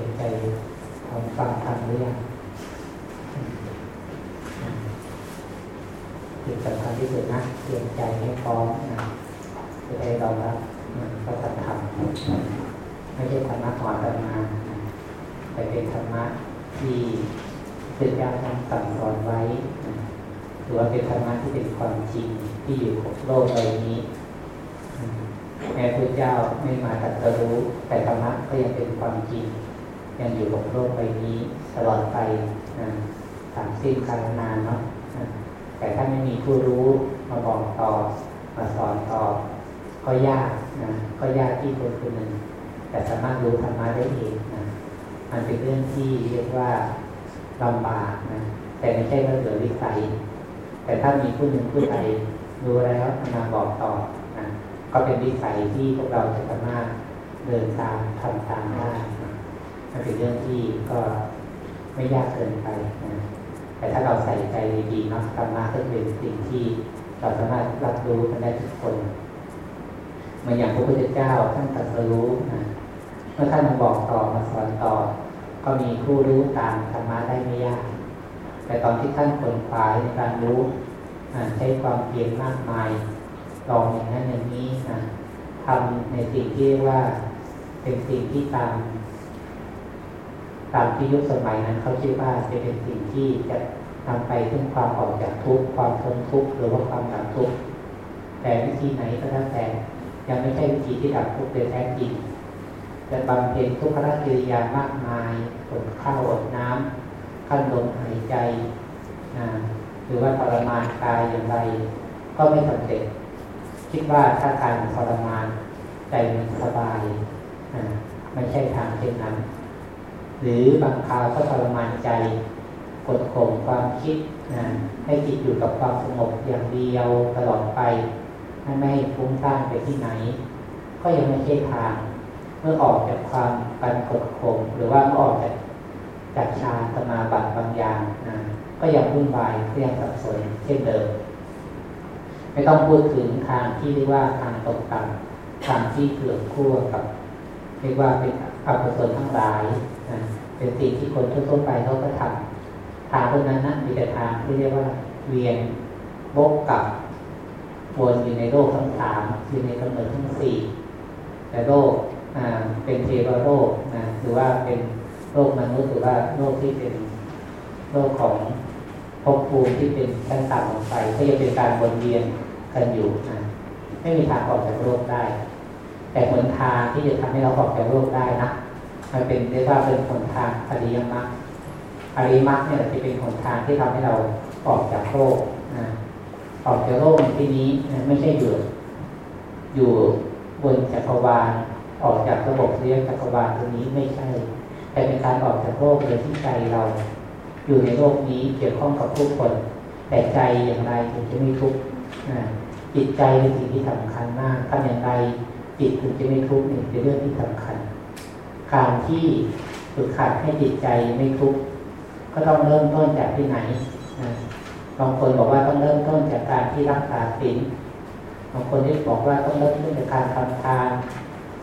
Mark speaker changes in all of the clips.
Speaker 1: รียมใจทำฟังทำหรือยังสิ่งสำคัญที่สุดนะเตรียมใจให้พร้อมนะจะได้รองรับพระธรรมไม่ใช่ธรรมะหอนกันมาแต่เป็นธรรมะที่เป็นการทำสั่งสอนไว้หรือว่าเป็นธรรมะที่เป็นความจริงที่อยู่กับโลกใบนี้แม้พระเจ้าไม่มาตรัสรู้แต่ธรรมะก็ยังเป็นความจริง ยังอยู่กับโลกใบนี้ตลอดไปถามสิ้นกาลนานเนาะแต่ถ้าไม่มีผู้รู้มาบอกต่อ มาสอนต่อ ก็ยากนะก็ยากที่คนคนหนึ่งแต่สามารถรู้ธรรมะได้เองนะมันเป็นเรื่องที่เรียกว่าลำบากนะแต่ไม่ใช่ว่าเหลือวิสัย แต่ถ้ามีผู้หนึ่งผู้ใดรู้แล้วมาบอกต่อนะก็เป็นวิสัยที่พวกเราจะสามารถเดินตามทำตามได้ นะมันเป็นเรื่องที่ก็ไม่ยากเกินไปนะแต่ถ้าเราใส่ใจดีๆเนาะธรรมะก็เป็นสิ่งที่เราสามารถรับรู้กันได้ทุกคนมือนอย่างพระพุทธเจ้าท่านตรัสรู้นะเมื่อท่านมาบอกต่อมาสอนต่อ ก็มีผู้รู้ตามธรรมะได้ไม่ยาก แต่ตอนที่ท่านผลขวายในการรู้ใช้ความเพียรมากมายลองอย่างนั้นอย่างนี้นะทำในสิ่งที่ว่าเป็นสิ่งที่ตาม ตามที่ยุคสมัยนั้นเขาคิดว่าจะเป็นสิ่งที่จะนำไปถึงความออกจากทุกข์ความทนทุกข์หรือว่าความดับทุกข์แต่วิธีไหนก็แล้วแต่ยังไม่ใช่วิธีที่ดับทุกข์โดยแท้จริงจะบำเพ็ญทุกขกิริยามากมายอดข้าวอดน้ำขั้นลมหายใจนะหรือว่าทรมานกายอย่างไร ก็ไม่สำเร็จ คิดว่าถ้าการทรมานใจมันสบายนะไม่ใช่ทางเช่นนั้น หรือบางคราวก็ทรมานใจกดข่มความคิดนะให้จิตอยู่กับความสงบอย่างเดียวตลอดไปไม่ฟุ้งซ่านไปที่ไหน ก็ยังไม่ใช่ทาง เมื่อออกจากความปันกดข่มหรือว่าออกจากจากฌานสมาบัติบางอย่างนะก็ยังวุ่นวายก็ยังสับสนเช่นเดิม ไม่ต้องพูดถึงทางที่เรียกว่าทางตกต่ำทางที่เกลื่อนขั้วกับ เรียกว่าเป็นอกุศลทั้งหลาย เป็นสิ่งที่คนทั่วไปเขาก็ทำทางพวกนั้นนะมีแต่ทางที่เรียกว่าเวียนบกกับวนอยู่ในโลกทั้งสามอยู่ในกำเนิดทั้งสี่แต่โลกเป็นเทวโลกนะหรือว่าเป็นโลกมนุษย์หรือว่าโลกที่เป็นโลกของภพภูมิที่เป็นชั้นต่ำลงไปก็จะเป็นการวนเวียนกันอยู่นะไม่มีทางออกจากโลกได้ แต่หนทางที่จะทำให้เราออกจากโลกได้นะ มันเป็นเรียกว่าเป็นหนทางอริยมรรคอริยมรรคเนี่ยจะเป็นหนทางที่ทำให้เราออกจากโลกนะออกจากโลกในที่นี้ไม่ใช่อยู่อยู่บนจักรวาลออกจากระบบเรียกจักรวาลตรงนี้ไม่ใช่ แต่เป็นการออกจากโลกโดยที่ใจเรา อยู่ในโลกนี้เกี่ยวข้องกับผู้คน แต่ใจอย่างไรถึงจะไม่ทุกข์จิตใจเป็นสิ่งที่สำคัญมากทำอย่างไรจิตถึงจะไม่ทุกข์นี่เป็นเรื่องที่สำคัญ การที่ฝึกขัดให้จิตใจไม่ทุกข์ก็ต้องเริ่มต้นจากที่ไหนบางคนบอกว่าต้องเริ่มต้นจากการที่รักษาศีลบางคนที่บอกว่าต้องเริ่มต้นจากการทำทาน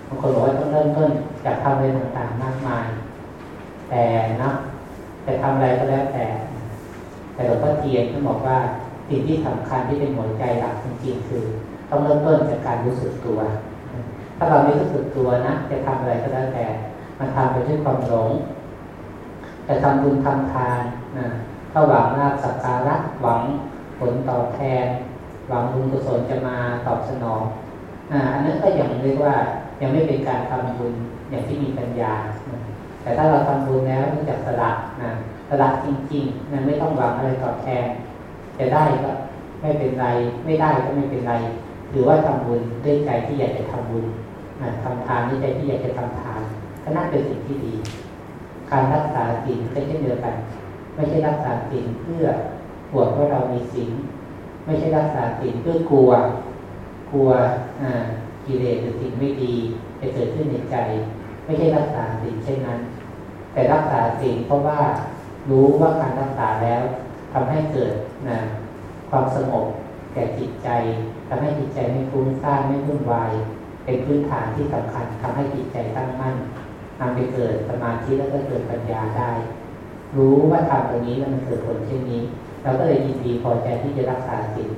Speaker 1: บางคนบอกว่าต้องเริ่มต้นจากทำอะไรต่างๆมากมาย แต่นะแต่ทำอะไรก็แล้วแต่ แต่หลวงพ่อเทียนท่านบอกว่าสิ่งที่สำคัญที่เป็นหัวใจหลักจริงๆคือ ต้องเริ่มต้นจากการรู้สึกตัว ถ้าเราไม่รู้สึกตัวนะจะทำอะไรก็แล้วแต่ มันทำไปด้วยความหลง แต่ทำบุญทำทานนะถ้าหวังลาบสักการะหวังผลตอบแทน หวังบุญกุศลจะมาตอบสนองอันนั้นก็ยังเรียกว่ายังไม่เป็นการทำบุญอย่างที่มีปัญญา แต่ถ้าเราทำบุญแล้วรู้จักสละนะสละจริงๆนะไม่ต้องหวังอะไรตอบแทน จะได้ก็ไม่เป็นไร ไม่ได้ก็ไม่เป็นไรถือว่าทำบุญด้วยใจที่อยากจะทำบุญนะทำทานด้วยใจที่อยากจะทำทาน ก็น่าเป็นสิ่งที่ดี การรักษาศีลก็เช่นเดียวกัน ไม่ใช่รักษาศีลเพื่อปวดว่าเรามีศีลไม่ใช่รักษาศีลเพื่อกลัว กลัวกิเลสหรือสิ่งไม่ดีจะเกิดขึ้นในใจ ไม่ใช่รักษาศีลเช่นนั้น แต่รักษาศีลเพราะว่ารู้ว่าการรักษาแล้วทำให้เกิดนะความสงบแก่จิตใจทำให้จิตใจไม่ฟุ้งซ่านไม่วุ่นวายเป็นพื้นฐานที่สำคัญทำให้จิตใจตั้งมั่น นำไปเกิดสมาธิแล้วก็เกิดปัญญาได้ รู้ว่าทำตรงนี้แล้วมันเกิดผลเช่นนี้ เราก็เลยยินดีพอใจที่จะรักษาศีล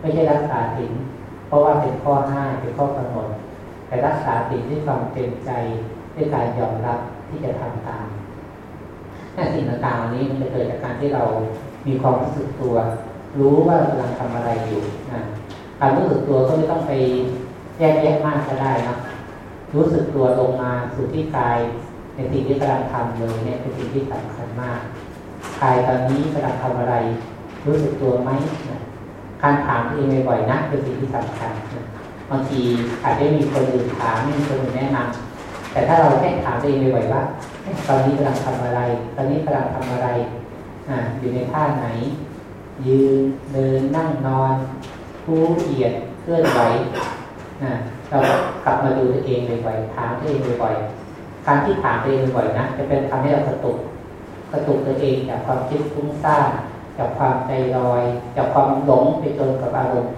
Speaker 1: ไม่ใช่รักษาศีลเพราะว่าเป็นข้อห้าเป็นข้อกำหนดแต่รักษาศีลด้วยความเต็มใจด้วยการยอมรับที่จะทำตามแต่สิ่งต่างๆนี้มันจะเกิดจากการที่เรามีความรู้สึกตัว รู้ว่าเรากำลังทำอะไรอยู่นะการรู้สึกตัวก็ไม่ต้องไปแยกแยะมากก็ได้นะ รู้สึกตัวลงมาสู่ที่กายในสิ่งที่กำลังทำเลยเนี่ยเป็นสิ่งที่สำคัญมากกายตอนนี้กำลังทำอะไร รู้สึกตัวไหมการถามตัวเองบ่อยๆนะเป็นสิ่งที่สำคัญบางทีอาจจะมีคนอื่นถามมีคนอื่นแนะนำแต่ถ้าเราแค่ถามตัวเองบ่อยๆว่าตอนนี้กำลังทำอะไร ตอนนี้กำลังทำอะไรอ่าอยู่ในท่าไหน ยืนเดินนั่งนอน ผู้เหยียดเคลื่อนไหวนะ เรากลับมาดูตัวเองบ่อยๆถามตัวเองบ่อยๆการที่ถามตัวเองบ่อยๆนะจะเป็นทำให้เรากระตุกกระตุกตัวเองจากความคิดฟุ้งซ่านจากความใจลอย จากความหลงไปจนกับอารมณ์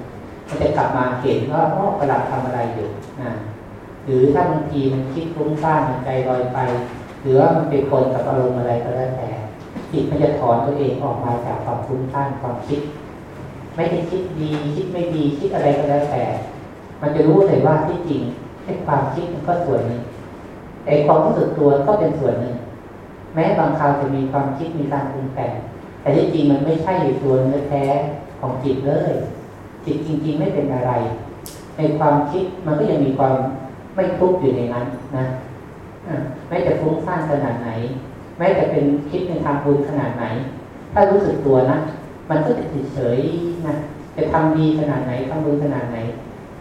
Speaker 1: มันจะกลับมาเห็นว่าอ๋อกำลังทำอะไรอยู่นะหรือถ้าบางทีมันคิดฟุ้งซ่านมันใจลอยไป หรือว่ามันเป็นคนกับอารมณ์อะไรก็แล้วแต่จิตมันจะถอนตัวเองออกมาจากความฟุ้งซ่านความคิด ไม่ได้คิดดีคิดไม่ดีคิดอะไรก็แล้วแต่ มันจะรู้เลยว่าที่จริงไอ้ความคิดมันก็ส่วนหนึ่งไอ้ความรู้สึกตัวก็เป็นส่วนหนึ่ง แม้บางคราวจะมีความคิดมีการปรุงแต่งแต่ที่จริงมันไม่ใช่ตัวเนื้อแท้ของจิตเลย จิตจริง ๆ ไม่เป็นอะไร ในความคิดมันก็ยังมีความไม่ทุกข์อยู่ในนั้นนะแม้จะฟุ้งซ่านขนาดไหน แม้จะเป็นคิดในทางบุญขนาดไหน ถ้ารู้สึกตัวนะ มันก็จะเฉยๆนะ จะทำดีขนาดไหนทำบุญขนาดไหน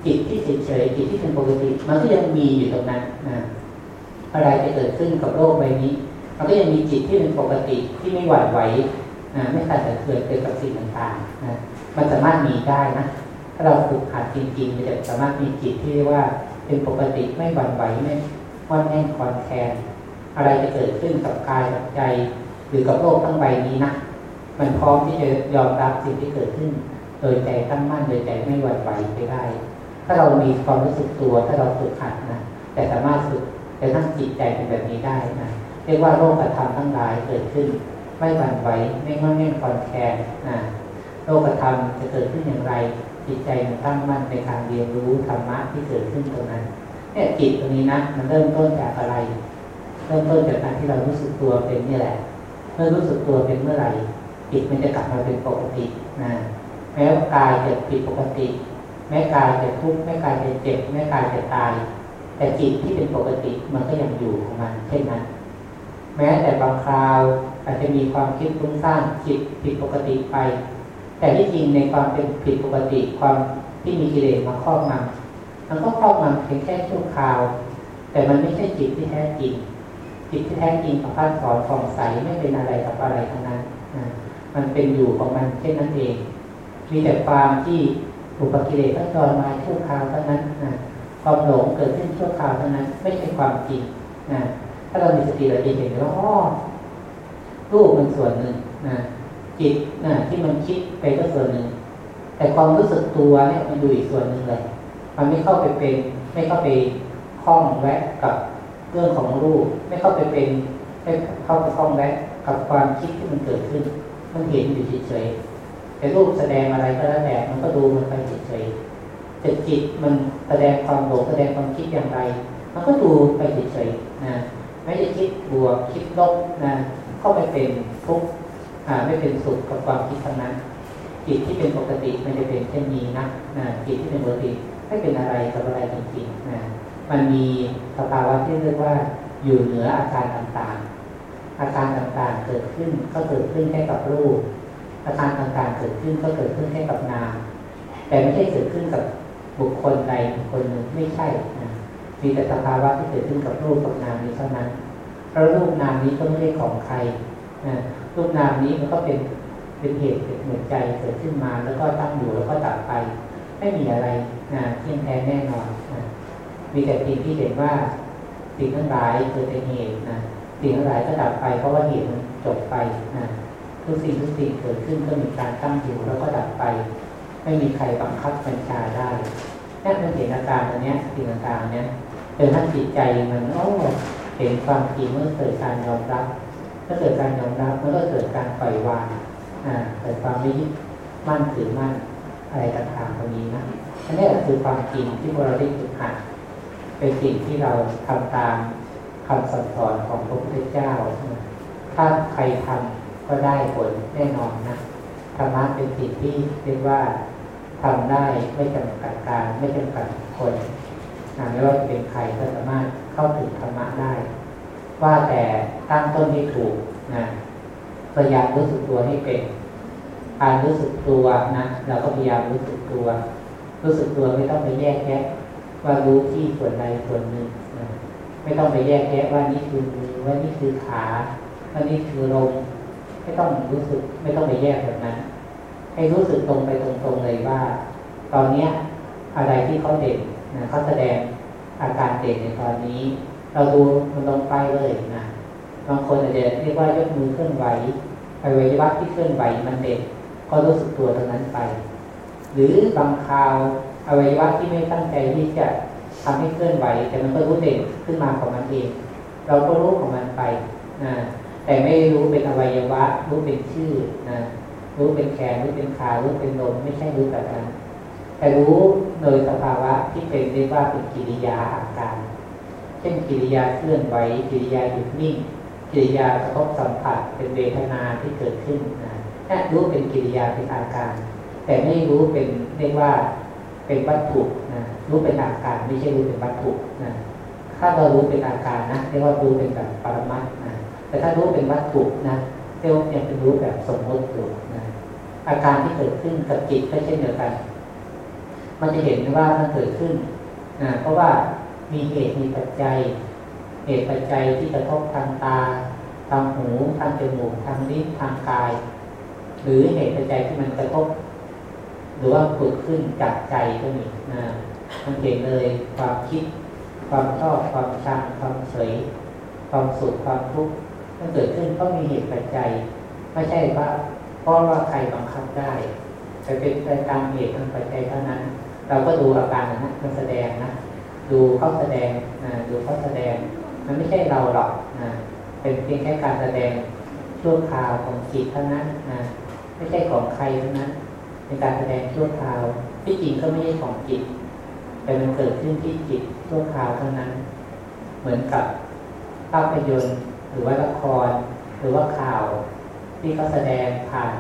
Speaker 1: จิตที่เฉยๆจิตที่เป็นปกติ มันก็ยังมีอยู่ตรงนั้นนะอะไรจะเกิดขึ้นกับโลกใบนี้ มันก็ยังมีจิตที่เป็นปกติที่ไม่หวั่นไหวนะไม่ขาดแต่เกิดเกิดกับสิ่งต่างๆนะมันสามารถมีได้นะถ้าเราฝึกหัดจริงๆมันจะสามารถมีจิตที่เรียกว่าเป็นปกติไม่หวั่นไหวไม่วันแน่นคอนแคลนอะไรจะเกิดขึ้นกับกายกับใจหรือกับโลกทั้งใบนี้นะมันพร้อมที่จะยอมรับสิ่งที่เกิดขึ้น โดยใจตั้งมั่นโดยใจไม่หวั่นไหวไปได้ ถ้าเรามีความรู้สึกตัว ถ้าเราฝึกหัดนะแต่สามารถฝึกแต่ทั้งจิตใจเป็นแบบนี้ได้นะเรียกว่าโลกธรรมทั้งหลายเกิดขึ้น ไม่หวั่นไหวไม่งอนแง่คอนแคนนะโลกธรรมจะเกิดขึ้นอย่างไร จิตใจมันตั้งมั่นในการเรียนรู้ธรรมะที่เกิดขึ้นตรงนั้นเนี่ยจิตตรงนี้นะมันเริ่มต้นจากอะไร เริ่มต้นจากการที่เรารู้สึกตัวเป็นนี่แหละเมื่อรู้สึกตัวเป็นเมื่อไหร่จิตมันจะกลับมาเป็นปกตินะแม้ว่ากายจะผิดปกติ แม้กายจะทุกข์แม้กายจะเจ็บแม้กายจะตาย แต่จิตที่เป็นปกติมันก็ยังอยู่ของมันเช่นนั้น แม้แต่บางคราวอาจจะมีความคิดฟุ้งซ่านจิตผิดปกติไป แต่ที่จริงในความเป็นผิดปกติความที่มีกิเลสมาครอบงำมันก็ครอบงำเพียงแค่ชั่วคราว แต่มันไม่ใช่จิตที่แท้จริง จิตที่แท้จริงของท่านสอนฟองใสไม่เป็นอะไรกับอะไรทั้งนั้นมันเป็นอยู่ของมันเช่นนั้นเอง มีแต่ความที่ อุปกิเลสทั้งจรมาชั่วคราวเท่านั้นนะความหลงเกิดขึ้นชั่วคราวเท่านั้น ไม่ใช่ความจริงนะถ้าเรามีสติเราจะเห็นว่าอ๋อรูปมันส่วนหนึ่งนะจิตนะที่มันคิดไปก็ส่วนหนึ่ง แต่ความรู้สึกตัวเนี่ยมันอยู่อีกส่วนหนึ่งเลย มันไม่เข้าไปเป็น ไม่เข้าไปคล้องแวะกับเรื่องของรูป ไม่เข้าไปเป็นไม่เข้าไปคล้องแวะกับความคิดที่มันเกิดขึ้น มันเห็นอยู่เฉยๆ แต่รูปแสดงอะไรก็แล้วแต่มันก็ดูมันไปเฉยๆแต่จิตมันแสดงความโลภแสดงความคิดอย่างไร มันก็ดูไปเฉยๆนะไม่ได้คิดบวกคิดลบนะก็ไม่เป็นทุกข์ไม่เป็นสุขกับความคิดทั้งนั้น จิตที่เป็นปกติไม่ได้เป็นเช่นนี้นะนะจิตที่เป็นปกติไม่เป็นอะไรกับอะไรจริงๆนะมันมีสภาวะที่เรียกว่าอยู่เหนืออาการต่างๆ อาการต่างๆเกิดขึ้นก็เกิดขึ้นแค่กับรูป อาการต่างๆเกิดขึ้นก็เกิดขึ้นแค่กับนาม แต่ไม่ใช่เกิดขึ้นกับบุคคลใดบุคคลหนึ่งไม่ใช่นะมีแต่สภาวะที่เกิดขึ้นกับรูปกับนามนี้เท่านั้นแล้วรูปนามนี้ก็ไม่ใช่ของใครนะรูปนามนี้มันก็เป็นเป็นเหตุเป็นเหมือนใจเกิดขึ้นมาแล้วก็ตั้งอยู่แล้วก็ดับไป ไม่มีอะไรนะเที่ยงแท้แน่นอนนะมีแต่สิ่งที่เห็นว่าสิ่งทั้งหลายเกิดเป็นเหตุนะสิ่งทั้งหลายก็ดับไปเพราะว่าเหตุมันจบไปนะ ทุกสิ่งทุกสิ่งเกิดขึ้นก็มีการตั้งอยู่แล้วก็ดับไป ไม่มีใครบังคับบัญชาได้นั่นเป็นเหตุอาการอันนี้สิ่งต่างๆเนี้ยจนท่านจิตใจมันโอ้เห็นความจริงเมื่อเกิดการยอมรับเมื่อเกิดการยอมรับมันก็เกิดการปล่อยวางอ่าเกิดความไม่ยึดมั่นถือมั่นอะไรต่างๆตรงนี้นะอันนี้คือความจริงที่พวกเราได้ฝึกหัดเป็นสิ่งที่เราทำตามคำสอนของพระพุทธเจ้า ถ้าใครทำ ก็ได้ผลแน่นอนนะธรรมะเป็นสิ่งที่เรียกว่าทำได้ไม่จำกัดการไม่จำกัดคนไม่ว่าจะเป็นใครก็สามารถเข้าถึงธรรมะได้ ว่าแต่ตั้งต้นให้ถูกนะพยายามรู้สึกตัวให้เป็นการรู้สึกตัวนะเราก็พยายามรู้สึกตัว รู้สึกตัวไม่ต้องไปแยกแยะ ว่ารู้ที่ส่วนใดส่วนหนึ่งนะไม่ต้องไปแยกแยะว่านี่คือมือว่านี่คือขาว่านี่คือลม ไม่ต้องรู้สึก ไม่ต้องไปแยกแบบนั้น ให้รู้สึกตรงไปตรงๆเลยว่า ตอนเนี้ยอะไรที่เขาเด่นนะเขาแสดงอาการเด่นในตอนนี้ เราดูมันลงไปเลยนะบางคนอาจจะเรียกว่ายกมือเคลื่อนไหวอวัยวะที่เคลื่อนไหวมันเด่นก็รู้สึกตัวตรงนั้นไป หรือบางคราวอวัยวะที่ไม่ตั้งใจที่จะทำให้เคลื่อนไหว แต่มันก็รู้เด่นขึ้นมาของมันเอง เราก็รู้ของมันไปนะ แต่ไม่รู้เป็นอวัยวะ รู้เป็นชื่อนะรู้เป็นแขนรู้เป็นขารู้เป็นลมไม่ใช่รู้แบบนั้นแต่รู้โดยสภาวะที่เป็นเรียกว่าเป็นกิริยาอาการ เช่นกิริยาเคลื่อนไหวกิริยาหยุดนิ่งกิริยากระทบสัมผัสเป็นเวทนาที่เกิดขึ้นนะแค่รู้เป็นกิริยาเป็นอาการ แต่ไม่รู้เป็นเรียกว่าเป็นวัตถุนะรู้เป็นอาการไม่ใช่รู้เป็นวัตถุนะถ้าเรารู้เป็นอาการนะเรียกว่ารู้เป็นแบบปรมัตนะ แต่ถ้ารู้เป็นวัตถุนะเรียกว่ายังเป็นรู้แบบสมมติอยู่นะอาการที่เกิดขึ้นกับจิตก็เช่นเดียวกัน มันจะเห็นว่ามันเกิดขึ้นนะเพราะว่ามีเหตุมีปัจจัย เหตุปัจจัยที่กระทบทางตา ทางหู ทางจมูก ทางลิ้น ทางกาย หรือเหตุปัจจัยที่มันกระทบ หรือว่าเกิดขึ้นจากใจก็มีนะมันเห็นเลยความคิด ความชอบ ความชัง ความเฉย ความสุข ความทุกข์ มันเกิดขึ้นเพราะมีเหตุปัจจัย ไม่ใช่ว่าเพราะว่าใครบังคับได้แต่เป็นไปตามเหตุทางปัจจัยเท่านั้น เราก็ดูอาการนั้นมันแสดงนะดูเขาแสดงนะดูเขาแสดง มันไม่ใช่เราหรอกนะเป็นเพียงแค่การแสดงชั่วคราวของจิตเท่านั้นนะไม่ใช่ของใครเท่านั้นเป็นการแสดงชั่วคราวที่จริงก็ไม่ใช่ของจิต แต่มันเกิดขึ้นที่จิตชั่วคราวเท่านั้น เหมือนกับภาพยนตร์ หรือว่าละคร หรือว่าข่าวที่เขาแสดงผ่าน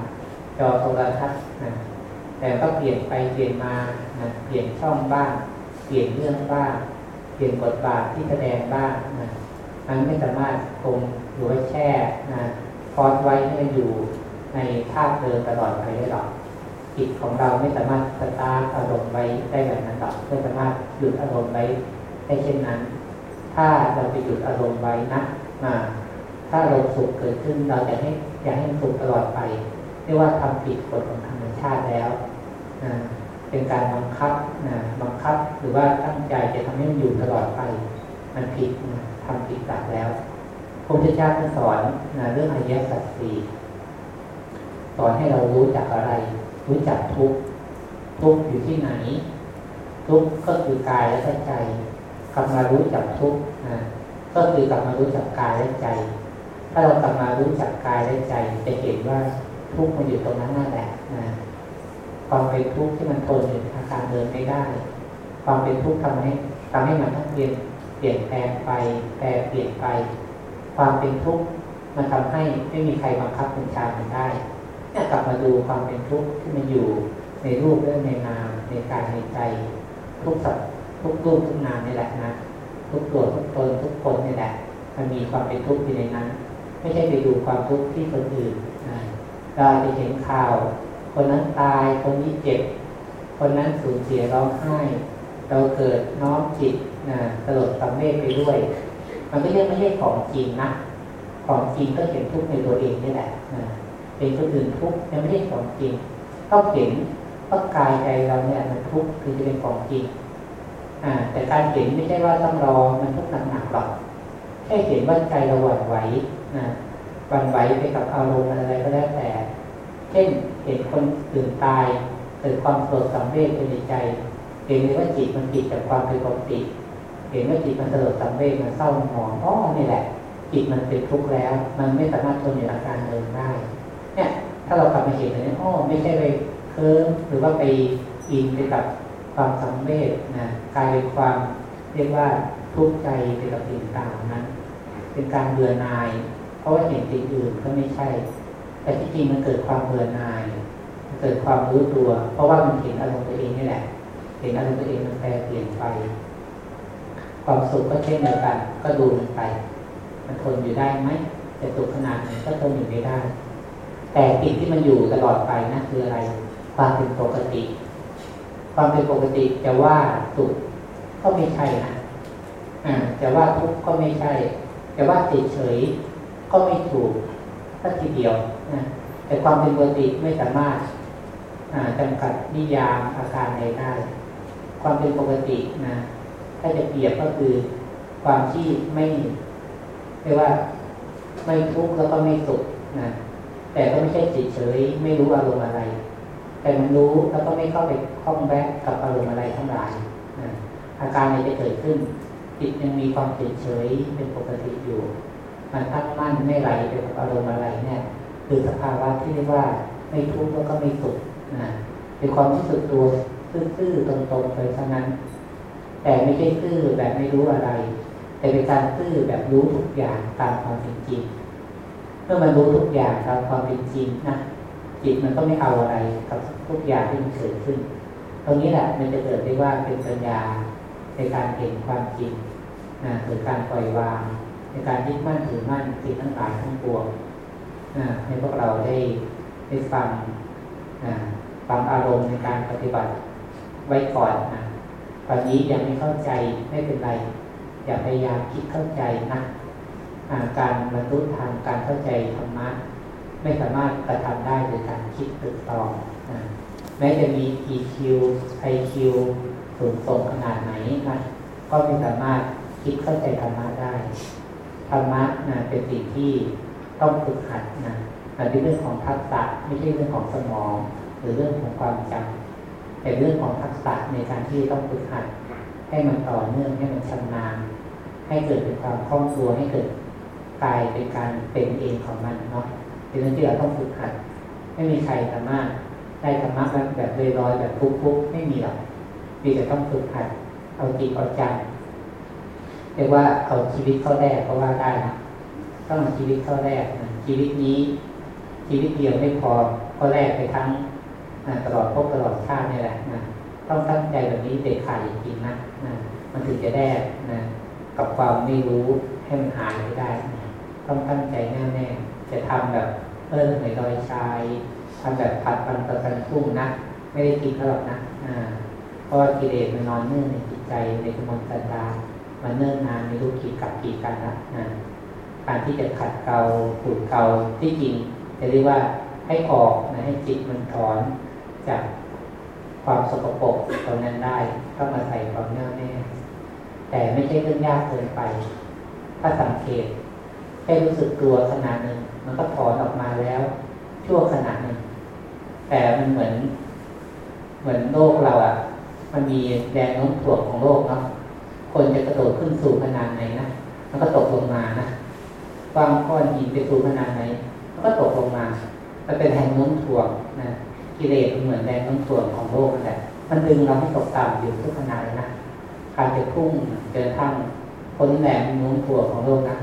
Speaker 1: จอโทรทัศน์นะแต่ก็เปลี่ยนไปเปลี่ยนมานะเปลี่ยนช่องบ้าง เปลี่ยนเรื่องบ้าง เปลี่ยนบทบาทที่แสดงบ้างนะมันไม่สามารถคงหรือว่าแช่นะพอดไว้ให้มันอยู่ในภาพเดิมตลอดไปได้หรอกจิตของเราไม่สามารถสตาร์อารมณ์ไว้ได้แบบนั้นหรอกไม่สามารถหยุดอารมณ์ไว้ได้เช่นนั้น ถ้าเราไปหยุดอารมณ์ไว้นะ มา ถ้าอารมณ์สุขเกิดขึ้นเราจะให้อยากให้มันสุขตลอดไปเรียกว่าทำผิดกฎของธรรมชาติแล้วนะเป็นการบังคับนะบังคับหรือว่าตั้งใจจะทำให้มันอยู่ตลอดไป มันผิดนะทำผิดหลักแล้วพระพุทธเจ้าท่านสอนนะเรื่องอริยสัจสี่สอนให้เรารู้จักอะไร รู้จักทุกทุกอยู่ที่ไหน ทุกก็คือกายและใจกลับมารู้จักทุก ก็คือกลับมารู้จักกายและใจ ถ้าเรากลับมารู้จักกายและใจจะเห็นว่าทุกข์มันอยู่ตรงนั้นนั่นแหละนะความเป็นทุกข์ที่มันทนอยู่อาการเดินไม่ได้ ความเป็นทุกข์ทำให้ทำให้มันต้องเปลี่ยนเปลี่ยนแปลงไปแปลเปลี่ยนไป ความเป็นทุกข์มันทำให้ไม่มีใครบังคับบัญชามันได้เนี่ยกลับมาดูความเป็นทุกข์ที่มันอยู่ในรูปและในนามในกายในใจ ทุกสัตว์ทุกรูปทุกนามนี่แหละนะ ทุกตัวทุกตนทุกคนนี่แหละมันมีความเป็นทุกข์อยู่ในนั้น ไม่ใช่ไปดูความทุกข์ที่คนอื่นเราจะเห็นข่าว คนนั้นตายคนนี้เจ็บ คนนั้นสูญเสียร้องไห้ เราเกิดน้อมจิตนะตลดสัมเมฆไปด้วย มันก็ยังไม่ใช่ของจริงนะของจริงก็เห็นทุกข์ในตัวเองนี่แหละนะเป็นคนอื่นทุกข์ยังไม่ใช่ของจริงต้องเห็นว่ากายใจเราเนี่ยมันทุกข์คือจะเป็นของจริง แต่การเห็นไม่ใช่ว่าต้องรอมันทุกข์หนักๆหรอกแค่เห็นว่าใจเราหวั่นไหวนะหวั่นไหวไปกับอารมณ์อะไรก็แล้วแต่ เช่นเห็นคนตื่นตายเกิดความโกรธสังเวชในใจ เห็นเลยว่าจิตมันติดจากความเป็นปกติเห็นว่าจิตมันสลดสังเวชมันเศร้าหมองอ๋อนี่แหละ จิตมันเป็นทุกข์แล้ว มันไม่สามารถทนอยู่อาการเดิมได้ เนี่ย ถ้าเรากลับมาเห็นอย่างนี้อ๋อไม่ใช่ไปเคิร์หรือว่าไปอินไปกับ ความสังเวชนะกลายเป็นความเรียกว่าทุกข์ใจไปกับสิ่งต่างนั้น เป็นการเบื่อหน่าย เพราะว่าเห็นสิ่งอื่นก็ไม่ใช่ แต่ที่จริงมันเกิดความเบื่อหน่ายเกิดความรู้ตัว เพราะว่ามันเห็นอารมณ์ตัวเองนี่แหละ เห็นอารมณ์ตัวเองมันแปรเปลี่ยนไป ความสุขก็เช่นเดียวกัน ก็ดูมันไป มันทนอยู่ได้ไหมจะสุขขนาดไหนก็ทนอยู่ไม่ได้ แต่สิ่งที่มันอยู่ตลอดไปนะคืออะไร ความเป็นปกติ ความเป็นปกติจะว่าสุขก็ไม่ใช่นะอ่าจะว่าทุกข์ก็ไม่ใช่ จะว่าเฉยเฉยก็ไม่ถูกสักทีเดียวนะแต่ความเป็นปกติไม่สามารถจำกัดนิยามอาการใดได้ ความเป็นปกตินะถ้าจะเปรียบก็คือความที่ไม่เรียกว่าไม่ทุกข์แล้วก็ไม่สุขนะแต่ก็ไม่ใช่จิตเฉยไม่รู้อารมณ์อะไร แต่มันรู้แล้วก็ไม่เข้าไปคล้องแวะกับอารมณ์อะไรทั้งหลายอาการอะไรจะเกิดขึ้นจิตยังมีความเฉยเฉยเป็นปกติอยู่ มันตั้งมั่นไม่ไหลไปกับอารมณ์อะไรเนี่ยคือสภาวะที่เรียกว่าไม่ทุกข์แล้วก็ไม่สุขนะเป็นความที่สุดตัวซื่อๆตรงๆไปเท่านั้น แต่ไม่ใช่ซื่อแบบไม่รู้อะไร แต่เป็นการซื่อแบบรู้ทุกอย่างตามความเป็นจริงเมื่อมันรู้ทุกอย่างตามความเป็นจริงนะ จิตมันก็ไม่เอาอะไรกับทุกอย่างที่มันเกิดขึ้น ตรงนี้แหละมันจะเกิดได้ว่าเป็นปัญญาในการเห็นความจริงนะหรือการปล่อยวาง ในการยึดมั่นถือมั่นสิ่งทั้งหลายทั้งปวงให้พวกเราได้ได้ฟังฟังอารมณ์ในการปฏิบัติไว้ก่อนนะตอนนี้ยังไม่เข้าใจไม่เป็นไรอย่าพยายามคิดเข้าใจนะการบรรลุธรรมการเข้าใจธรรมะ ไม่สามารถกระทำได้โดยการคิดตึกตองนะแม้จะมี EQ IQ สูงส่งขนาดไหนนะก็ไม่สามารถคิดเข้าใจธรรมะได้ธรรมะนะเป็นสิ่งที่ต้องฝึกหัดนะแต่เป็นเรื่องของทักษะไม่ใช่เรื่องของสมอง หรือเรื่องของความจำแต่เรื่องของทักษะในการที่ต้องฝึกหัด ให้มันต่อเนื่องให้มันชำนาญให้เกิดเป็นความคล่องตัวให้เกิดกลายเป็นการเป็นเองของมันเนาะ เป็นเรื่องที่เราต้องฝึกหัดไม่มีใครสามารถได้ธรรมะแบบแบบลอยๆแบบปุ๊บๆไม่มีหรอกมีแต่ต้องฝึกหัด เอาจริงเอาจังเรียกว่าเอาชีวิตเข้าแรกก็ว่าได้นะต้องเอาชีวิตเข้าแรกนะชีวิตนี้ ชีวิตเดียวไม่พอก็แรกไปทั้งตลอดพบตลอดชาตินี่แหละนะต้องตั้งใจแบบนี้เด็ดขาดจริงๆนะนะมันถึงจะแด้นะกับความไม่รู้ให้มันหายไปได้นะต้องตั้งใจแน่แน่ จะทำแบบเออในดอยชายทำแบบผัดปันตะกันทุ่งนะ ไม่ได้กินหรอกนะอ่าเพราะกิเลสมันนอนเนื่องในจิตใจในกระมวลสันดามันเนิ่นนานไม่รู้กี่กับกี่กันนะนะการที่จะขัดเกลาขูดเกลาที่จริงจะเรียกว่าให้ออกนะให้จิตมันถอนจากความสกปรกตรงนั้นได้ต้องมาใส่ความแน่วแน่แต่ไม่ใช่เรื่องยากเกินไป ถ้าสังเกต ค่รู้สึกตัวขนาดหนึ่ง มันก็ถอนออกมาแล้ว ชั่วขนาดหนึ่ง แต่มันเหมือน เหมือนโลกเราอะ่ะ มันมีแรงโน้มถ่วงของโลกเนาะคนจะกระโดดขึ้นสู่ขนาดไหนนะมันก็ตกลงมานะวางก้อนหินไปสู่ขนาดไหนมันก็ตกลงมา มันเป็นแรงโน้มถ่วงนะกิเลสมันเหมือนแรงโน้มถ่วงของโลกนั่นแหละมันดึงเราให้ตกต่ำอยู่ทุกขนาดเลยนะการจะพุ่งเจอทั้งพ้นแรงโน้มถ่วงของโลกนะ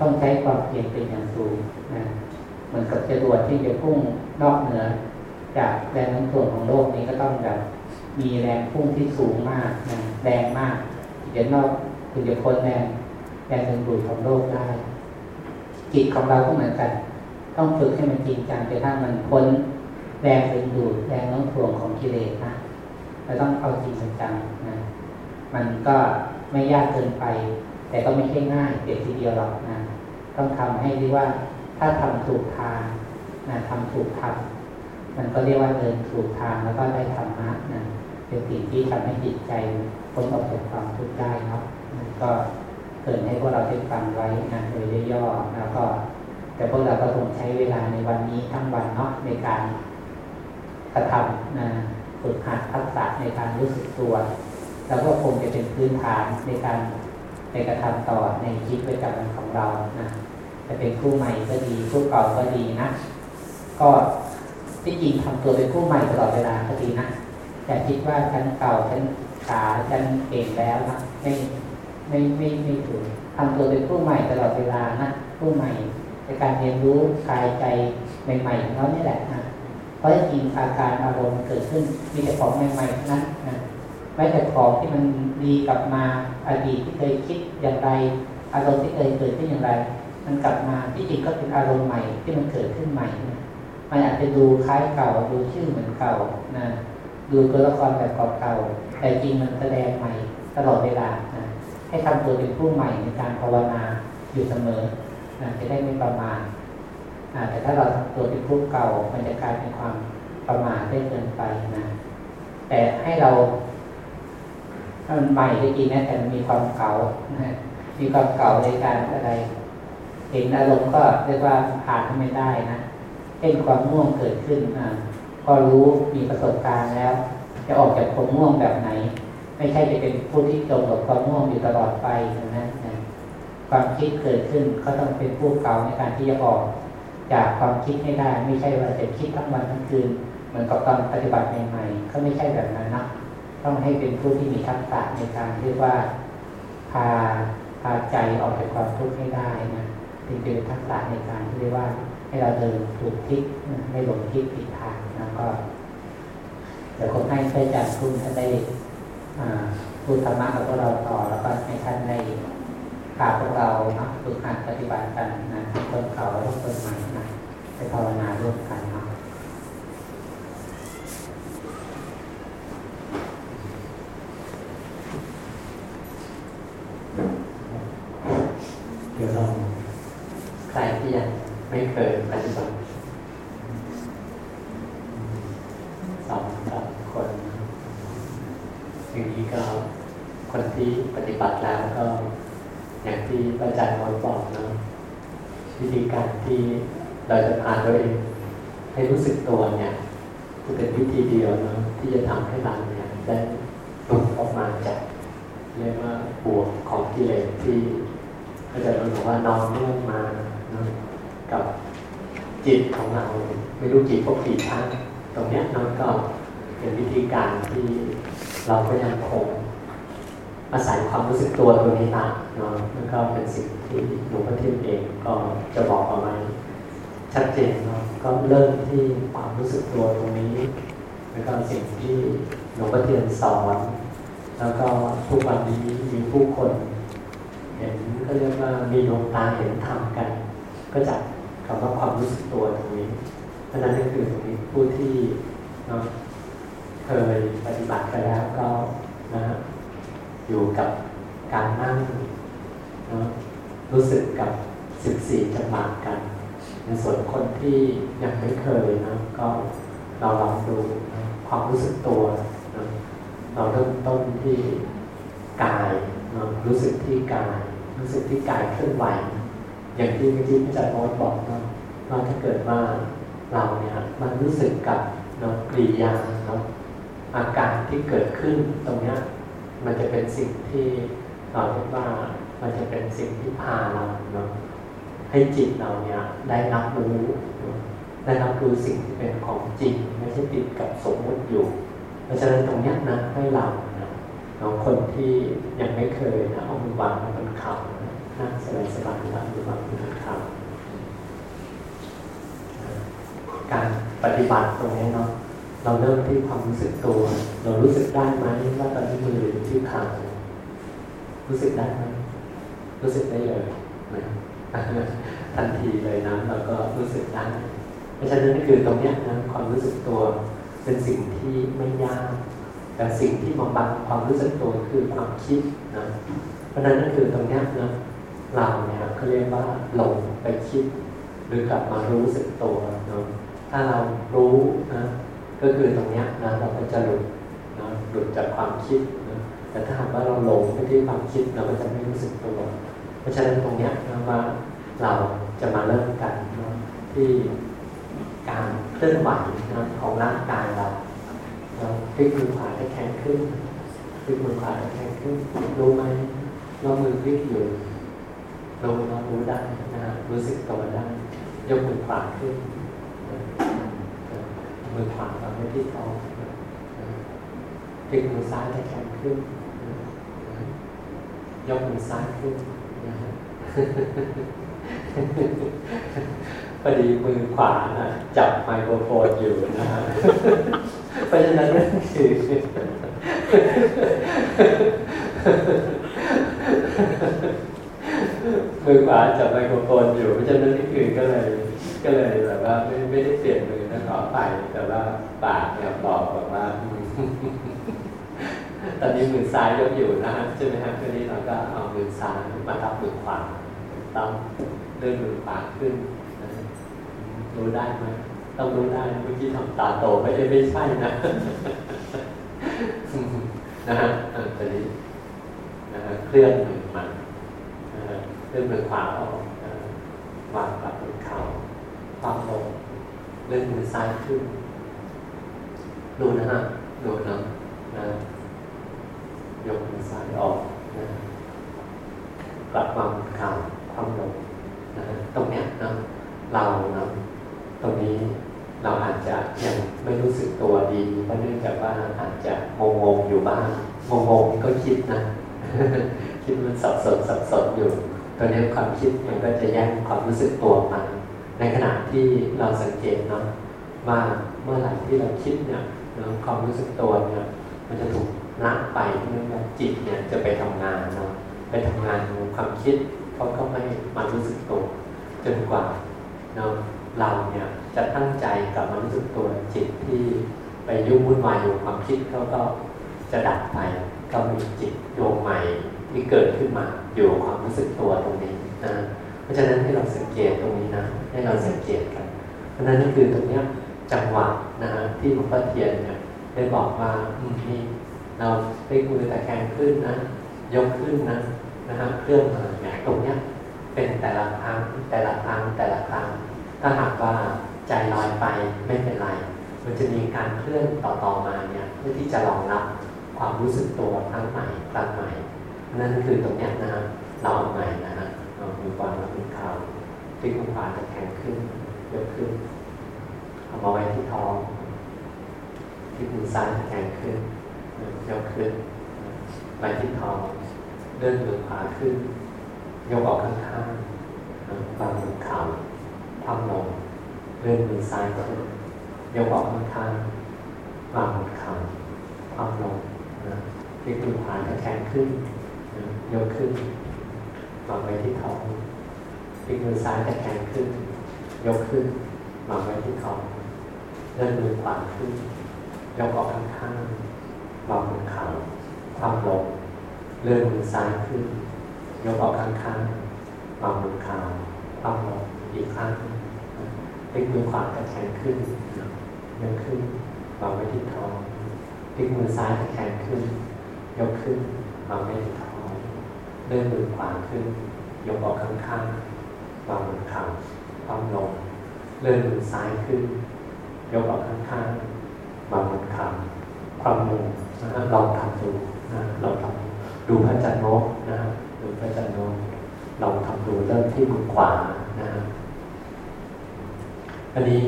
Speaker 1: ต้องใช้ความเพียรเป็นอย่างสูงนะเหมือนกับจรวดที่จะพุ่งนอกเหนือ จากแรงโน้มถ่วงของโลกนี้ก็ต้องแบบมีแรงพุ่งที่สูงมากนะแรงมากจะนอกถึงจะพ้นแรงแรงดึงดูดของโลกได้จิตของเราก็เหมือนกัน ต้องฝึกให้มันจริงจังจนถ้ามันพ้นแรงดึงดูดแรงโน้มถ่วงของกิเลสนะเราต้องเอาจริงจังนะมันก็ไม่ยากเกินไป แต่ก็ไม่ใช่ง่ายเด็ดทีเดียวหรอกนะ ต้องทำให้เรียกว่า ถ้าทำถูกทางนะทำถูกทำมันก็เรียกว่าเดินถูกทางแล้วก็ได้ธรรมะนะเป็นสิ่งที่ทำให้จิตใจพ้นออกจากความทุกข์ได้เนาะก็เกิดให้พวกเราได้ฟังไว้นะโดยย่อๆแล้วก็ แต่พวกเราก็คงใช้เวลาในวันนี้ทั้งวันเนาะในการกระทำนะฝึกหัดทักษะในการรู้สึกตัว แล้วก็คงจะเป็นพื้นฐานในการในกระทำต่อในชีวิตประจำวันของเรานะ จะเป็นผู้ใหม่ก็ดีผู้เก่าก็ดีนะ ก็ที่จริงทำตัวเป็นผู้ใหม่ตลอดเวลาก็ดีนะอย่คิดว่าฉันเก่าฉันขาฉันเก่งแล้วนะไม่ไม่ไม่ไม่ถูกทำตัวเป็นผู้ใหม่ตลอดเวลานะผู้ใหม่ในการเรียนรู้กายใจใหม่ๆของเรานี่แหละนะเพราะจริงอาการอารมณ์เกิดขึ้นมีแต่ของใหม่ๆนั้นนะไม่แต่ของที่มันดีกลับมาอดีตที่เคยคิดอย่างไร อารมณ์ที่เคยเกิดขึ้นอย่างไร มันกลับมาที่จริงก็เป็นอารมณ์ใหม่ที่มันเกิดขึ้นใหม่นะมันอาจจะดูคล้ายเก่าดูชื่อเหมือนเก่านะดูตัวละครแบบเก่าแต่จริงมันแสดงใหม่ตลอดเวลานะให้ทำตัวเป็นผู้ใหม่ในการภาวนาอยู่เสมอนะจะได้ไม่ประมาทแต่ถ้าเราทำตัวเป็นผู้เก่า มันจะกลายเป็นความประมาทได้เกินไปนะแต่ให้เราถ้ามันใหม่ได้จริงนะแต่มันมีความเก่านะมีความเก่าในการอะไร เห็นอารมณ์ก็เรียกว่าผ่านไม่ได้นะเช่นความง่วงเกิดขึ้นอ่าก็รู้มีประสบการณ์แล้ว จะออกจากความง่วงแบบไหน ไม่ใช่จะเป็นผู้ที่จมกับความง่วงอยู่ตลอดไปนะนะความคิดเกิดขึ้นก็ต้องเป็นผู้เก่าในการที่จะออกจากความคิดให้ได้ ไม่ใช่ว่าจะคิดทั้งวันทั้งคืนเหมือนกับตอนปฏิบัติใหม่ๆก็ไม่ใช่แบบนั้นนะต้องให้เป็นผู้ที่มีทักษะในการเรียกว่าพาพาใจออกจากความทุกข์ให้ได้นะ จึงเป็นทักษะในการที่เรียกว่าให้เราเดินถูกทิศไม่หลงทิศผิดทางนะก็เดี๋ยวคงให้พระอาจารย์คุณท่านได้พูดธรรมะกับพวกเราต่อ แล้วก็ให้ท่านได้พาพวกเรานะฝึกหัดปฏิบัติกันนะคนเก่าและคนใหม่นะไปภาวนาร่วมกันนะ
Speaker 2: เดี๋ยวเราใครที่ยังไม่เคยปฏิบัติสองสามคนอย่างนี้ก็คน ที่ปฏิบัติแล้วก็ อย่างที่อาจารย์นอนบอกนะวิธีการที่เราจะพาตัวเองให้รู้สึกตัวเนี่ยจะเป็นวิธีเดียวนะที่จะทำให้เราเนี่ยได้หลุดออกมาจากเรียกว่าบ่วกของกิเลสที่อาจารย์นอนบอกว่านอนเมื่อมาเนาะกับจิตของเราไม่รู้กี่พบกี่ครั้งตรงนี้น้องก็เป็นวิธีการที่เราก็ยังคง อาศัยความรู้สึกตัวตรงนี้นะเนาะแล้วก็เป็นสิ่งที่หลวงพ่อเทียนเองก็จะบอกเอาไว้ชัดเจนเนาะก็เริ่มที่ความรู้สึกตัวตรงนี้แล้วก็สิ่งที่หลวงพ่อเทียนสอน แล้วก็ทุกวันนี้มีผู้คนเห็นก็เรียกว่ามีดวงตาเห็นธรรมกัน ก็จากคำว่าความรู้สึกตัวตรงนี้เพราะนั้นก็คือตรงนี้ผู้ที่เนาะเคยปฏิบัติไปแล้วก็นะ อยู่กับการนั่งเนาะรู้สึกกับสิบสี่จังหวะกัน ในส่วนคนที่ยังไม่เคยนะก็เราลองดูนะความรู้สึกตัวนะเราเริ่มต้นที่กายนะรู้สึกที่กาย รู้สึกที่กายเคลื่อนไหว อย่างที่เมื่อกี้อาจารย์โน้ตบอกนะว่าถ้าเกิดว่าเราเนี่ยมันรู้สึกกับเนาะกริยาเนาะอาการที่เกิดขึ้นตรงเนี้ย มันจะเป็นสิ่งที่เราเรียกว่ามันจะเป็นสิ่งที่พาเราเนาะให้จิตเราเนี่ยได้รับรู้ได้รับรู้สิ่งที่เป็นของจริง ไม่ใช่ติดกับสมมติอยู่ เพราะฉะนั้นตรงนี้นะให้เรานะเราคนที่ยังไม่เคยนะเอามือวางบนเข่านั่งสบายๆแล้วมือวางบนเข่าการปฏิบัติตรงนี้เนาะ เราเริ่มที่ความรู้สึกตัว เรารู้สึกได้ไหมว่าตอนนี้มืออยู่ที่ขารู้สึกได้ไหมรู้สึกได้เลยนะทันทีเลยนะเราก็รู้สึกได้เพราะฉะนั้นนี่คือตรงนี้นะความรู้สึกตัวเป็นสิ่งที่ไม่ยาก แต่สิ่งที่มาบังความรู้สึกตัวคือความคิดนะเพราะฉะนั้นนั่นคือตรงนี้นะเราเนี่ยเขาเรียกว่าหลงไปคิด หรือกลับมารู้สึกตัวเนาะถ้าเรารู้นะ ก็คือตรงนี้นะเราก็จะหลุดนะหลุดจากความคิดนะแต่ถ้าหากว่าเราหลงไปที่ความคิดเราก็จะไม่รู้สึกตัว เพราะฉะนั้นตรงนี้นะว่าเราจะมาเริ่มกันนะที่การเคลื่อนไหวนะของร่างกายเราเราพลิกมือขวาให้แข็งขึ้นพลิกมือขวาตะแคงขึ้นรู้ไหมเรามือพลิกอยู่เราเรารู้ได้นะรู้สึกตัวได้ยกมือขวาขึ้น มือขวาวางไว้ที่ท้องพลิกมือซ้ายตะแคงขึ้น ยกมือซ้ายขึ้นนะพอดีมือขวานะจับไมโครโฟนอยู่นะฮะเพราะฉะนั้นนั่นคือมือขวาจับไมโครโฟนอยู่เพราะฉะนั้นนี่คือก็เลยก็เลยแบบว่าไม่ไม่ได้เปลี่ยนมือ นะขอไปแต่ว่าปากเนี่ยบอกแบบว่า ตอนนี้มือซ้ายยกอยู่นะฮะใช่ไหมฮะทีนี้เราก็เอามือซ้ายมาทับมือขวาต้องเลื่อนมือขวาขึ้นรู้ได้ไหมต้องรู้ได้เมื่อกี้ทำตาโตไม่ได้ไม่ใช่นะนะฮะตอนนี้นะฮะเคลื่อนมือมันะฮะเคลื่อนมือขวาออกวางกับบนเข่าความลง เลื่อนมือซ้ายขึ้น ดูนะฮะ ดูนะนะยกมือซ้ายออกนะกลับควางเข่าความลงนะตรงเนี้ยนะเรานะตรงนี้เราอาจจะยังไม่รู้สึกตัวดีเพราะเนื่องจากว่าอาจจะงงงอยู่บ้างงงงก็คิดนะคิดมันสับสนสับสนอยู่ ตอนนี้ความคิดมันก็จะแย่งความรู้สึกตัวมา ในขณะที่เราสังเกตเนาะว่าเมื่อไหร่ที่เราคิดเนี่ยความรู้สึกตัวเนี่ยมันจะถูกละไปเนื่องจากจิตเนี่ยจะไปทำงานเนาะไปทำงานความคิดเขาก็ไม่มารู้สึกตัวจนกว่าเนาะเราเนี่ยจะตั้งใจกับมารู้สึกตัวจิตที่ไปยุ่งวุ่นวายอยู่ความคิดเขาก็จะดับไปก็มีจิตดวงใหม่ที่เกิดขึ้นมาอยู่ความรู้สึกตัวตรงนี้นะเพราะฉะนั้นให้เราสังเกตตรงนี้นะ ให้เราสังเกตกัน เพราะนั้นนี่คือตรงนี้จังหวะนะฮะที่หลวงพ่อเทียนเนี่ยได้บอกว่าอืมนี่เราได้มือตะแคงขึ้นนะ ยกขึ้นนะนะฮะเคลื่อนมาเนี่ยตรงเนี้ยเป็นแต่ละครั้งแต่ละครั้งแต่ละครั้งถ้าหากว่าใจลอยไปไม่เป็นไร มันจะมีการเคลื่อนต่อๆมาเนี่ยเพื่อที่จะรองรับความรู้สึกตัวครั้งใหม่ครั้งใหม่นั่นคือตรงนี้นะฮะเราเอาใหม่นะฮะเรามือวางแล้วมือเข่าพลิกมือขวาตะแคงขึ้นยกขึ้นเอามาไว้ที่ท้องพลิกมือซ้ายตะแคงขึ้นยกขึ้นไว้ที่ท้องเลื่อนมือขวาขึ้น ยกออกข้างๆวางมือเข่าทำลงเลื่อนมือซ้ายขึ้นยกออกข้างๆวางมือเข่าทำลงนะพลิกมือขวาตะแคงขึ้นยกขึ้นวางไว้ที่ท้อง พลิกมือซ้ายตะแคงขึ้น ยกขึ้นวางไว้ที่ท้อเลื่อนมือขวาขึ้น ยกออกข้างๆวางบนเข่าคว่ำลงเลื่อนมือซ้ายขึ้น ยกออกข้างๆวางบนเข่าคว่ำลงอีกครั้งพลิกมือขวาตะแคงขึ้นยกขึ้นวางไว้ที่ท้องพลิกมือซ้ายตะแคงขึ้น ยกขึ้นวางไว้ที่ท้องเลื่อนมือขวาขึ้น ยกออกข้างๆ วางบนเข่าคว่ำลงเลื่อนมือซ้ายขึ้น ยกออกข้างๆวางบนเข่าความลงนะฮะลองทำดูนะลองทำดูพระจันทร์โนนะดูพระจันทร์โนลองทำดูเริ่มที่มือขวานะฮะอันนี้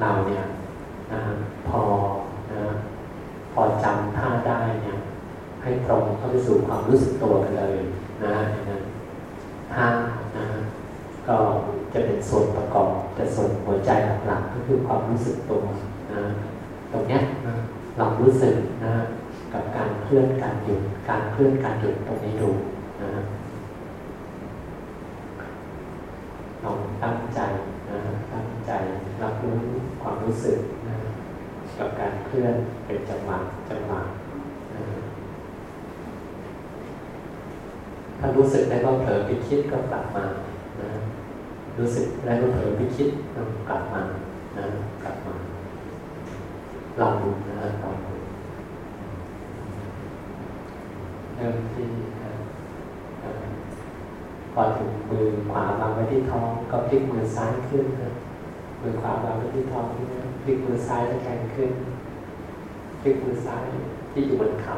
Speaker 2: เราเนี่ยนะพอนะพอจำท่าได้เนี่ยให้ตรงเข้าไปสู่ความรู้สึกตัวกันเลยนะนะท่านะก็จะ เป็นส่วนประกอบ แต่ส่วนหัวใจหลักๆก็คือความรู้สึกตัวนะตรงเนี้ยลองรู้สึกนะกับการเคลื่อนการหยุดการเคลื่อนการหยุดตรงนี้ดูนะลองตั้งใจนะตั้งใจรับรู้ความรู้สึกนะกับการเคลื่อนเป็นจังหวะจังหวะนะถ้ารู้สึกได้ว่าเผลอไปคิดก็กลับมานะ รู้สึกได้ว่าเผลอไปคิดก็กลับมานะกลับมาลองดูนะลองดูเริ่มที่พอถึงมือขวาวางไว้ที่ท้องก็พลิกมือซ้ายขึ้นนะมือขวาวางไว้ที่ท้องนะพลิกมือซ้ายตะแคงขึ้นพลิกมือซ้ายที่อยู่บนเข่า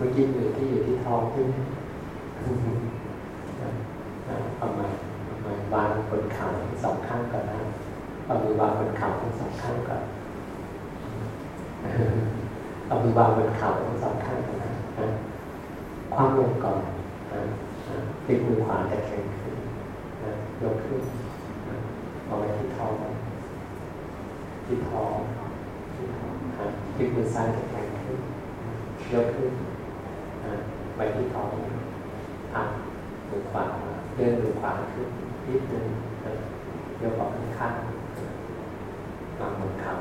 Speaker 2: มื่อกี้มือที่อยู่ที่ท้องใช่ไหมประมาณประมาณ วางบนเข่าทั้งสองข้างก่อนนะเอามือวางบนเข่าทั้งสองข้างก่อนเอามือวางบนเข่าทั้งสองข้างก่อนนะคว้างลงก่อนนะติดมือขวาจะแข็งขึ้นนะยกขึ้นเอาไว้ที่ท้องที่ท้องที่ท้องติดมือซ้ายจะแข็งขึ้นยกขึ้นไปที่ท้องอะมือขวาเดินมือขวาขึ้น นิดนึงยกออกข้างวางบนเข่า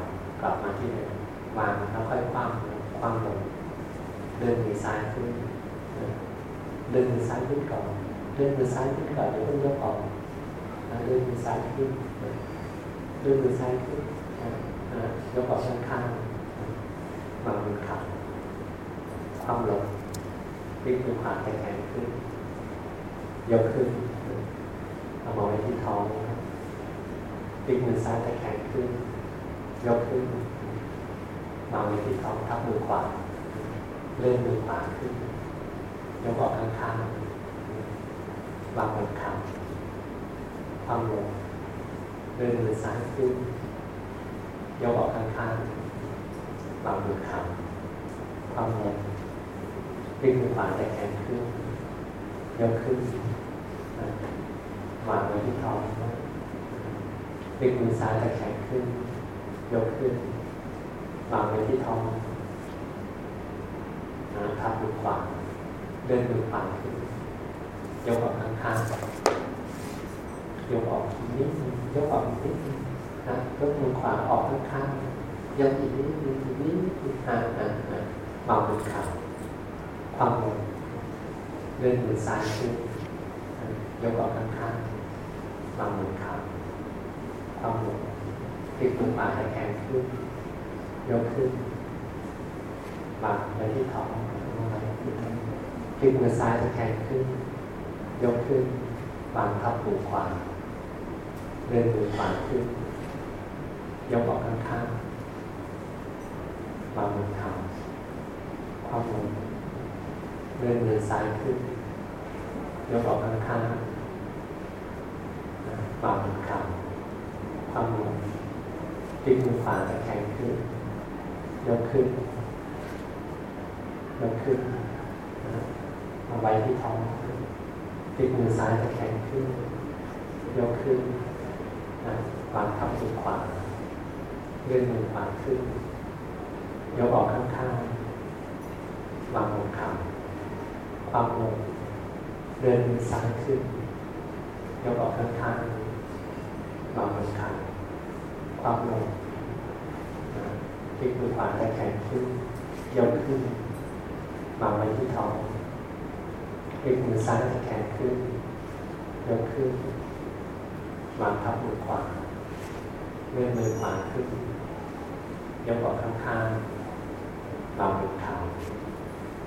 Speaker 2: กลับมาที่เดิมวางแล้วค่อยคว่ำคว่ำลงเดินมือซ้ายขึ้นเดินมือซ้ายขึ้นก่อนเดินมือซ้ายขึ้นก่อนเดี๋ยวต้องยกออกเดินมือซ้ายขึ้นเดินมือซ้ายขึ้นยกออกข้างๆวางบนเข่าคว่ำลงพลิกมือขวาแข็งขึ้นยกขึ้น เอามาไว้ที่ท้องพลิกมือซ้ายแข็งขึ้น ยกขึ้นมาไว้ที่ท้องทับมือขวา เลื่อนมือขวาขึ้น ยกออกข้างๆวางบนขาความลงเลื่อนมือซ้ายขึ้น ยกออกข้างๆวางบนขาความลงพลิกมือขวาแข็งขึ้น ยกขึ้น วางไว้ที่ท้องพลิกมือซ้ายแข็งขึ้น ยกขึ้นวางไว้ที่ท้องทับมือขวาเลื่อนมือขวาขึ้นยกออกข้างๆยกออกนิดนึงยกออกนิดนึงนะยกมือขวาออกข้างๆยกอีกนิดนึงอีกนิดนึงอ่าอ่าอ่าเบามือขาความลงเลื่อนมือซ้ายขึ้นยกออกข้างๆ ควางมือขาความหลงพลิกมือขวาให้แข็งขึ้น ยกขึ้นวางไว้ที่ท้องพลิกมือซ้ายจะแข็งขึ้น ยกขึ้นวางทับมือขวาเลื่อนมือขวาขึ้น ยกออกข้างๆวางมือเท้าความหลงเลื่อนมือซ้ายขึ้น ยกออกข้างข้างวางบนขาความลงพลิกมือขวาจะแข็งขึ้นยกขึ้นยกขึ้นมาไว้ที่ท้องพลิกมือซ้ายจะแข็งขึ้นยกขึ้นนะวางทับมือขวาเลื่อนมือขวาขึ้นยกออกข้างข้างวางบนขาความลงเดินมือซ้ายขึ้นยกออกข้างข้างวางบนขาความลงพลิกมือขวาได้แข็งขึ้นยกขึ้นวาไว้ที่ท้องพลิกมือซ้ายได้แข็งขึ้นยกขึ้นวางทับมือขวาเลื่อนมือขวาขึ้นยกออกข้างข้างวาบนขา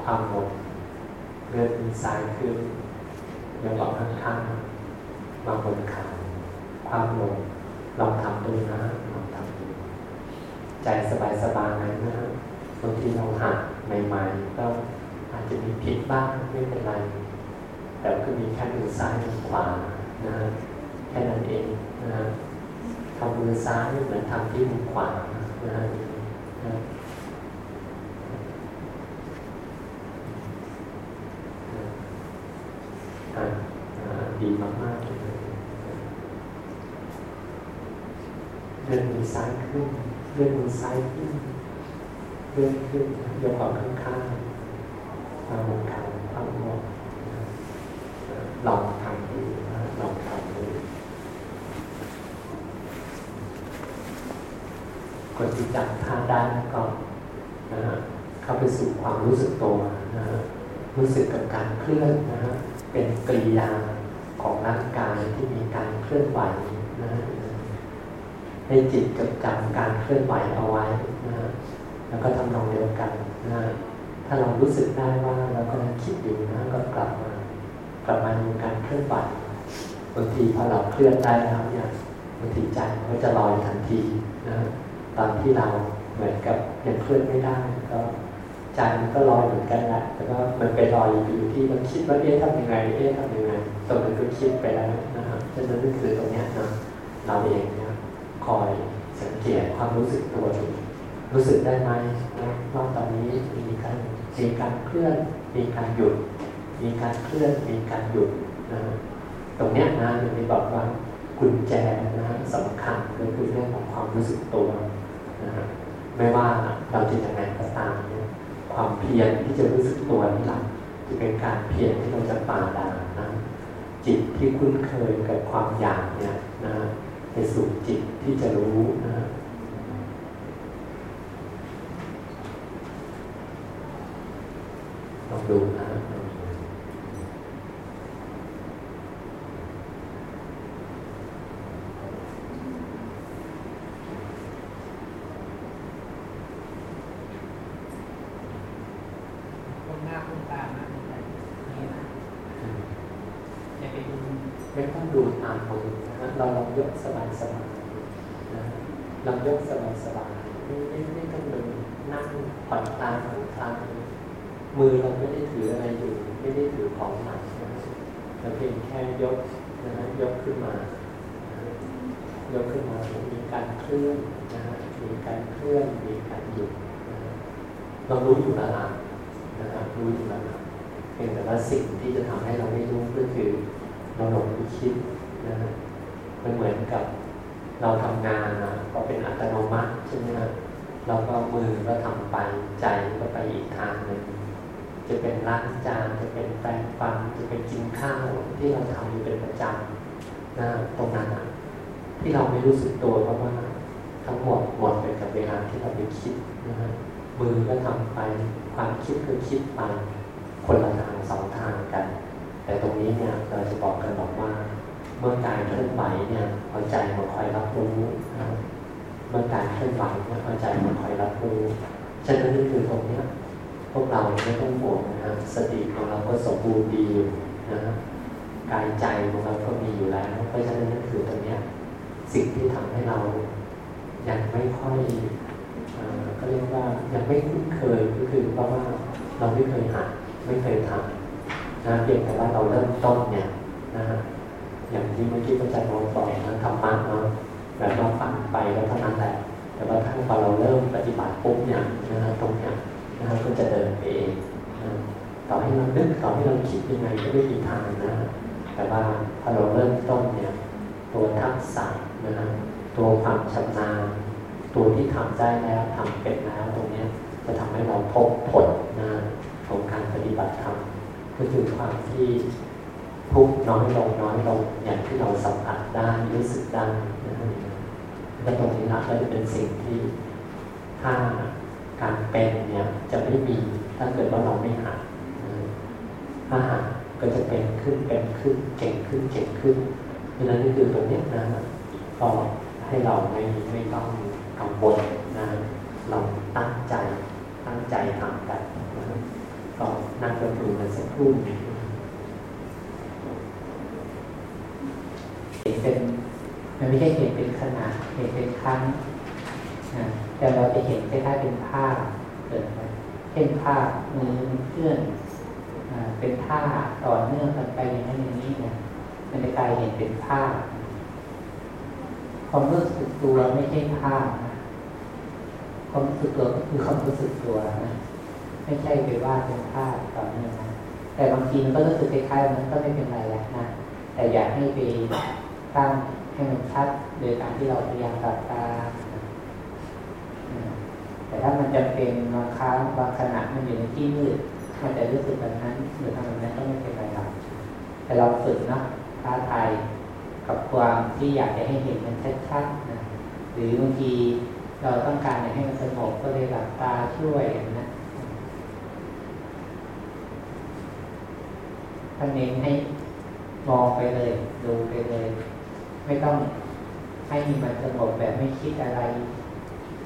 Speaker 2: ความลงเลื่อนมือซ้ายขึ้นยกออกข้างๆวางบนขา วามลงลองทำดูนะลองทำดูใจสบายๆนะบางทีเราหัดใหม่ๆ ก็อาจจะมีผิดบ้างไม่เป็นไร แต่ก็มีแค่มือซ้ายมือขวานะแค่นั้นเองนะทำมือซ้ายเหมือนทำที่มือขวานะนะดีมากๆเลยเดินมือซ้ายขึ้นเดินมือซ้ายขึ้นเดินขึ้นยกออกข้างๆมาบนขาข้างบนลองทำดูลองทำดูคนที่จำท่าได้ก็เข้าไปสู่ความรู้สึกตัวนะรู้สึกกับการเคลื่อนนะฮะเป็นกริยาของร่างกายที่มีการเคลื่อนไหวนะ ให้จิตจดจำการเคลื่อนไหวเอาไว้นะแล้วก็ทำนองเดียวกันนะถ้าเรารู้สึกได้ว่าเราก็คิดอยู่นะก็กลับมากลับมาดูการเคลื่อนไหวบางทีพอเราเคลื่อนได้แล้วเนี่ยบางทีใจก็จะลอยทันทีนะตอนที่เราเหมือนกับยังเคลื่อนไม่ได้ก็ใจมันก็ลอยเหมือนกันแหละแต่ก็มันไปลอยอยู่ที่มันคิดว่าเอ๊ะทำยังไงเอ๊ะทำยังไงตรงนั้นก็คิดไปแล้วนะครับฉะนั้นนั่นคือตรงนี้นะเราเองนี่ย คอยสังเกตความรู้สึกตัวรู้สึกได้ไหมว่าตอนนี้มีการมีการเคลื่อน มีการหยุด มีการเคลื่อน มีการหยุดนะตรงนี้นะอย่างที่บอกว่ากุญแจนะสำคัญก็คือเรื่องของความรู้สึกตัวนะไม่ว่าเราจะยังไงก็ตามเนี่ยความเพียรที่จะรู้สึกตัวนี่แหละจะเป็นการเพียรที่เราจะป่าดานะจิตที่คุ้นเคยกับความอยากเนี่ยนะ ไปสู่จิตที่จะรู้นะลองดูนะ
Speaker 3: คนหน้าคนตามากเลยนี่นะอย่าไปดู
Speaker 2: ไม่ต้องดูตามมือนะฮะเราลองยกสบายสบายนะลองยกสบายสบายไม่ไม่ไม่ต้องเลยนั่งผ่อนคลายผ่อนคลายมือเราไม่ได้ถืออะไรอยู่ ไม่ได้ ถือของหนักนะเราเพียงแค่ยกนะฮะยกขึ้นมายกขึ้นมามีการเคลื่อนนะฮะมีการเคลื่อนมีการหยุดนะฮะเรารู้อยู่แล้วล่ะนะฮะรู้อยู่แล้วล่ะเพียงแต่ว่าสิ่งที่จะทำให้เราไม่รู้ก็คือ เราหลงไปคิดนะฮะมันเหมือนกับเราทำงานนะก็เป็นอัตโนมัติใช่ไหมครับเราก็มือก็ทำไปใจก็ไปอีกทางหนึ่ง จะเป็นล้างจานจะเป็นแปรงฟันจะเป็นกินข้าวที่เราทำอยู่เป็นประจำนะตรงนั้นนะที่เราไม่รู้สึกตัวเพราะว่าทั้งหมดหมดไปกับเวลาที่เราไปคิดนะฮะมือก็ทำไปความคิดก็คิดไปคนละทางสองทางกัน แต่ตรงนี้เนี่ยเราจะบอกกันบอกว่า เมื่อกายเคลื่อนไหวเนี่ยเอาใจมาคอยรับรู้นะเมื่อกายเคลื่อนไหวเนี่ยเอาใจมาคอยรับรู้ฉะนั้นนี่คือตรงเนี้ย พวกเราไม่ต้องห่วงนะสติของเราก็สมบูรณ์ดีอยู่นะกายใจของเราก็มีอยู่แล้ว เพราะฉะนั้นนั่นคือตรงเนี้ยสิ่งที่ทำให้เรายังไม่ค่อยก็เรียกว่ายังไม่คุ้นเคยก็คือเพราะว่าเราไม่เคยหัดไม่เคยทำนะเพียงแต่ว่าเราเริ่มต้นเนี่ยนะฮะอย่างที่เมื่อกี้พระอาจารย์บอกนะธรรมะเนาะแบบเราฟังไปแล้วเท่านั้นแหละแต่ว่าถ้าพอเราเริ่มปฏิบัติปุ๊บเนี่ยนะฮะตรงเนี้ย นะฮะก็จะเดินไปเองต่อให้เรานึกต่อให้เราคิดยังไงก็ไม่มีทางนะ แต่ว่าพอเราเริ่มต้นเนี่ยตัวทักษะนะฮะตัวความชำนาญตัวที่ทำได้แล้วทำเป็นแล้วตรงนี้จะทำให้เราพบผลนะของการปฏิบัติธรรมก็คือความที่ทุกน้อยลงน้อยลงอย่างที่เราสัมผัสได้รู้สึกได้นะและตรงนี้นะก็จะเป็นสิ่งที่ถ้า การเป็นเนี่ยจะไม่มีถ้าเกิดว่าเราไม่หัดถ้าหัดก็จะเป็นขึ้นเป็นขึ้นเก่งขึ้นเก่งขึ้นดังนั้นนี่คือตรงนี้นะก็ให้เราไม่ไม่ต้องกังวลนะเราตั้งใจตั้งใจทำกันนะก็นั่งดูมันสักครู่
Speaker 1: เห็นเป็นมันไม่ใช่เห็นเป็นขนาดเห็นเป็นครั้ง แต่เราจะเห็นคล้ายๆเป็นภาพเกิดเช่นภาพมือเคลื่อนเป็นภาต่อเนื่องกันไปอย่างนั้นอย่างนี้นะมันจะกลายเห็นเป็นภาพความรู้สึกตัวไม่ใช่ภาพนะความรู้สึกตัวก็คือความรู้สึกตัวนะไม่ใช่ไปว่าเป็นภาพต่อเนื่องนะแต่บางทีมันก็รู้สึกคล้ายๆมันก็ไม่เป็นไรแล้วนะแต่อยากให้ไปตั้งให้มันชัดโดยการที่เราพยายามตัดตา แต่ถ้ามันจะเป็นบางครั้งบางขณะมันอยู่ในที่มืดมันจะรู้สึกแบบนั้นหรือทำแบบนั้นก็ไม่เป็นไรหรอกแต่เราฝึกนะท้าทายกับความที่อยากจะให้เห็นมันชัดๆนะหรือบางทีเราต้องการให้มันสงบก็เลยหลับตาช่วยนะท่านเน้นให้มองไปเลย ดูไปเลย ไม่ต้องให้มันสงบแบบไม่คิดอะไร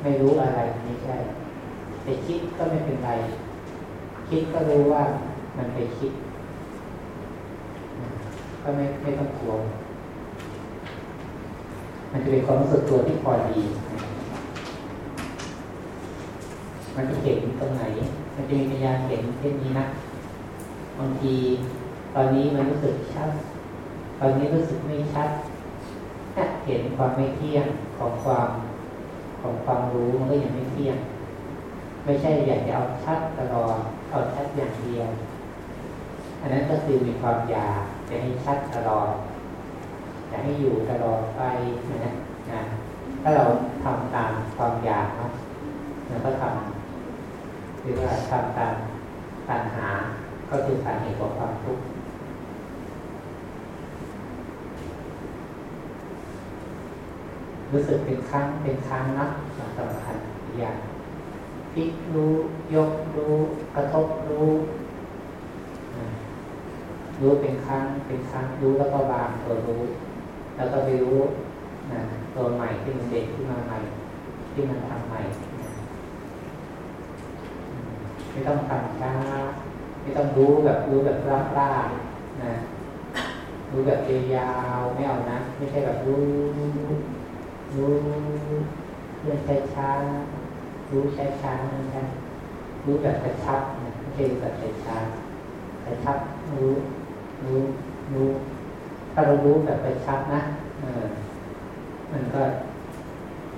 Speaker 1: ไม่รู้อะไรไม่ใช่แต่คิดก็ไม่เป็นไร คิดก็รู้ว่ามันไปคิด ก็ไม่ไม่ต้องกลัวมันจะเป็นความรู้สึกตัวที่พอดี มันจะเห็นตรงไหน มันจะมีปัญญาเห็นเช่นนี้นะบางทีตอนนี้มันรู้สึกชัด ตอนนี้รู้สึกไม่ชัดเห็นความไม่เที่ยงของความ ของความรู้มันก็ยังไม่เที่ยง ไม่ใช่อยากจะเอาชัดตลอดเอาชัดอย่างเดียว อันนั้นก็คือมีความอยากจะให้ชัดตลอดจะให้อยู่ตลอดไปนะนะถ้าเราทำตามความอยากเนาะเราก็ทำหรือว่าทำตามปัญหาก็คือสาเหตุของความทุกข์ รู้สึกเป็นครั้งเป็นครั้งนะสำคัญอย่างพลิกรู้ยกรู้ กระทบรู้รู้เป็นครั้งเป็นครั้งรู้แล้วก็วางตัวรู้ แล้วก็ไปรู้นะตัวใหม่ที่มันเด็กขึ้นมาใหม่ ที่มันทำใหม่ไม่ต้องทำช้าไม่ต้องรู้แบบรู้แบบร่าๆนะรู้แบบยาวไม่เอานะ ไม่ใช่แบบรู้ รู้เรื่องช้าช้ารู้ช้าช้าไม่ใช่รู้แบบกระชับนะไม่ใช่แบบช้ช้ากระชับรู้รู้รู้ถ้าเรารู้แบบกระชับนะเออมันก็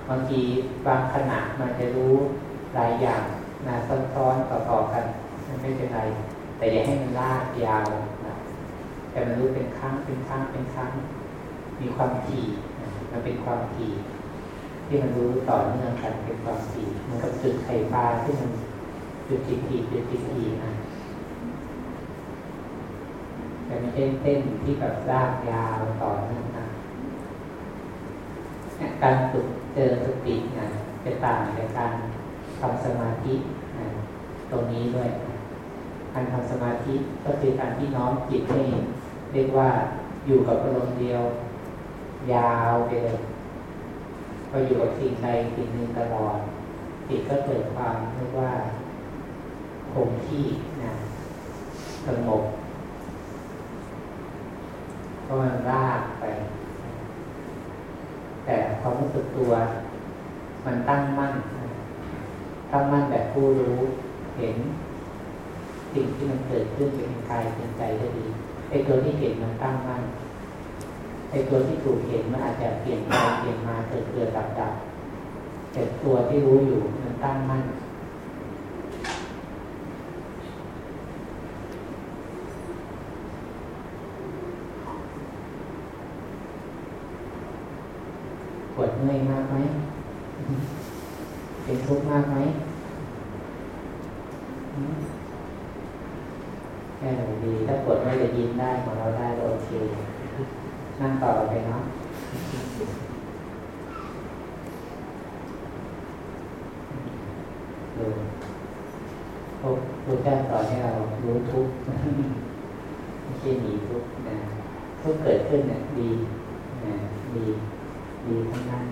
Speaker 1: บางทีบางขณะมันจะรู้หลายอย่างนะซ้อนๆต่อๆกันมันไม่เป็นไร แต่อย่าให้มันลากยาวนะแต่มันรู้เป็นครั้งเป็นครั้งเป็นครั้ง มีความถี่ มันเป็นความถี่ที่มันรู้ต่อเนื่องกันเป็นความถี่มันกับจุดไข่ปลาที่มันจุดถี่ๆจุดถี่ๆนะแต่ไม่ใช่เต้นที่แบบลากยาวต่อเนื่องนะการฝึกเจอสตินะจะต่างจากการทำสมาธินะตรงนี้ด้วย การทำสมาธิก็คือการที่น้อมจิตให้เรียกว่าอยู่กับอารมณ์เดียว ยาวไปเลยพออยู่กับสิ่งใดสิ่งหนึ่งตลอดจิตก็เกิดความเรียกว่าคงที่นะสงบก็มันรากไป แต่ความรู้สึกตัว มันตั้งมั่น ตั้งมั่นแบบผู้รู้เห็น สิ่งที่มันเกิดขึ้นเป็นกายเป็นใจได้ดีไอ้ตัวที่เห็นมันตั้งมั่น ไอ้ตัวที่ถูกเห็นมันอาจจะเปลี่ยนไปเปลี่ยนมาเกิดเกิดดับดับแต่ตัวที่รู้อยู่มันตั้งมั่นปวดเมื่อยมากไหม เป็นทุกข์มากไหมแค่ไหนดี ถ้าปวดไม่จะยินได้ของเราได้ก็โอเค นั่งต่อไปเนาะดูพระพุทธเจ้าสอนให้เรารู้ทุกข์ไม่ใช่หนีทุกข์นะทุกข์เกิดขึ้นเนี่ยดีนะดี ดีทั้งนั้น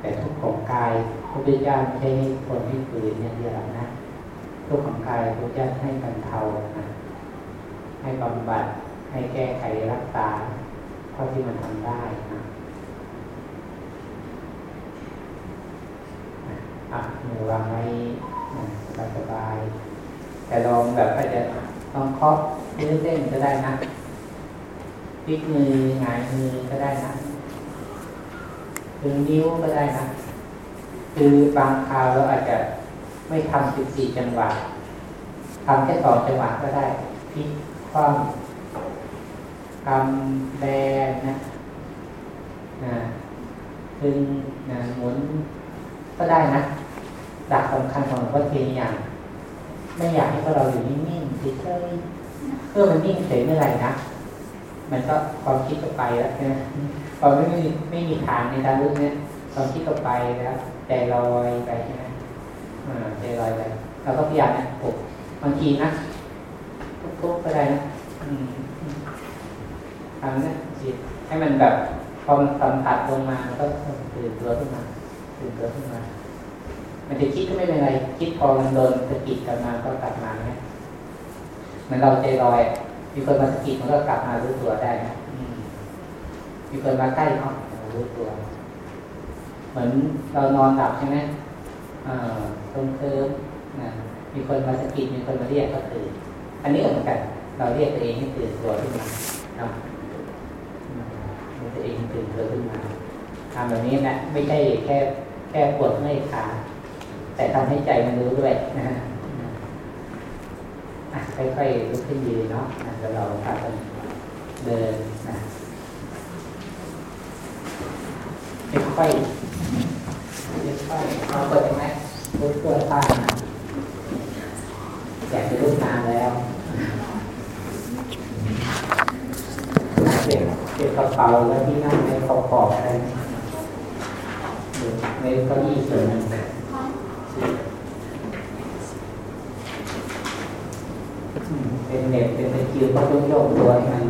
Speaker 1: แต่ทุกข์ของกายพระพุทธ เจ้าไม่ใช่ให้คนให้ฝืนอย่างเดียวนะทุกข์ของกายพระเจ้าให้บรรเทานะให้บำบัดให้แก้ไขรักษาเท่าที่มันทำได้นะอะมือวางไว้สบายๆแต่ลองแบบอาจจะลองเคาะยืดเส้นก็ได้นะพลิกมือหงายมือก็ได้นะถึงนิ้วก็ได้นะ คือบางคราวเราอาจจะไม่ทำสิบสี่จังหวะทำแค่สองจังหวะก็ได้พลิกคว่ำกำแบนะนะดึงนะหมุนก็ได้นะหลักสำคัญของหลวงพ่อเทียนอย่าง ไม่อยากให้พวกเราอยู่นิ่งๆเฉยๆเพื่อมันนิ่งเฉยเมื่อไหร่นะมันก็ความคิดก็ไปแล้วนะพอไม่มีไม่มีฐานในทางลึกเนี่ยความคิดก็ไปแล้ว ใจลอยไปใช่ไหมอ่าใจลอยไปเราก็พยายามนะปลุกบางทีนะทุกๆก็ได้นะอืมทำนะจิตให้มันแบบพอมันสัมผัสลงมามันก็ตื่นตัวขึ้นมาตื่นตัวขึ้นมา มันจะคิดก็ไม่เป็นไร คิดพอมันโดนสะกิดกลับมาก็กลับมาเนี่ยมันเราใจลอยมีคนมาสะกิดมันก็กลับมารู้ตัวได้นะมีคนมาใกล้เนาะรู้ตัว เหมือนเรานอนหลับใช่ไหมอ่าตรงเคิมนะมีคนมาสกิดมีคนมาเรียกก็ตื่นอันนี้ก็เหมือนกันเราเรียกตัวเองให้ตื่นตัวขึ้นมาเนาะตัวเองตื่นตัวขึ้นมาทำแบบนี้นะไม่ใช่แค่แค่ปวดเมื่อยขาแต่ทำให้ใจมันรู้ด้วยนะฮะค่อยๆลุกขึ้นยืนเนาะอะเดี๋ยวเราพากันเดินนะค่อยๆค่อยๆ เอาเปิดยังไงรู้ตัวป้านะอยากจะรู้นานแล้วเก็บเก็บกระเป๋าแล้วที่นั่งในขอบๆอะไรหรือในเก้าอี้ส่วนหนึ่งเป็นเน็ตเป็นตะคริวก็ต้องโยกตัวให้มัน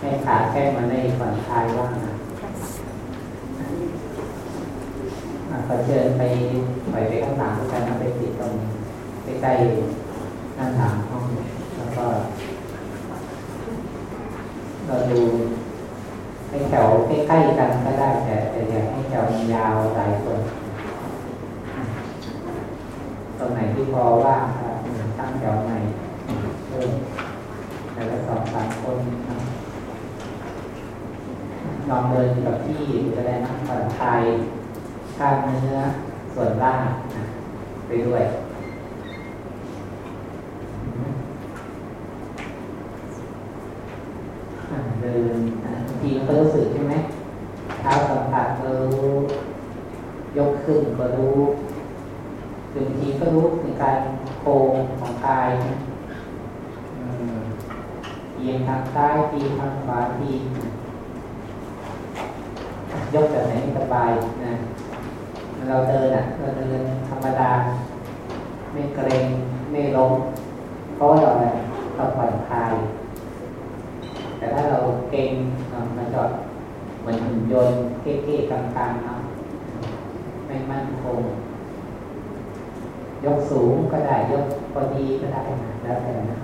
Speaker 1: ให้ขาแข้งมันได้ผ่อนคลายว่างนะ ขอเชิญไปปล่อยไปข้างหลังกันนะไปติดตรงใกล้ๆหน้าต่างห้องแล้วก็เราดูให้แถวใกล้ๆกันก็ได้แต่แต่อย่าให้แถวยาวหลายคนตรงไหนที่พอว่างครับตั้งแถวไหนเพิ่มแต่ละสองสามคนนะ นอนเดินอยู่กับที่หรืออะไรนะผ่อนคลายกล้ามเนื้อส่วนล่างไปด้วยเดินบางทีมันก็รู้สึกใช่ไหมเท้าสัมผัสก็รู้ ยกขึ้นก็รู้บางทีก็รู้ถึงการโค้งของกายเอียงทางซ้ายทีทางขวาที ยกแบบไหนสบายนะเราเดินอะเราเดินธรรมดา ไม่เกรงไม่ล้มเพราะว่าเราอะไรเราผ่อนคลายแต่ถ้าเราเก่งเนาะมันจะเหมือนหุ่นยนต์เท่ๆกลางๆเนาะไม่มั่นคง ยกสูงก็ได้ ยกพอดีก็ได้นะแล้วแต่นะ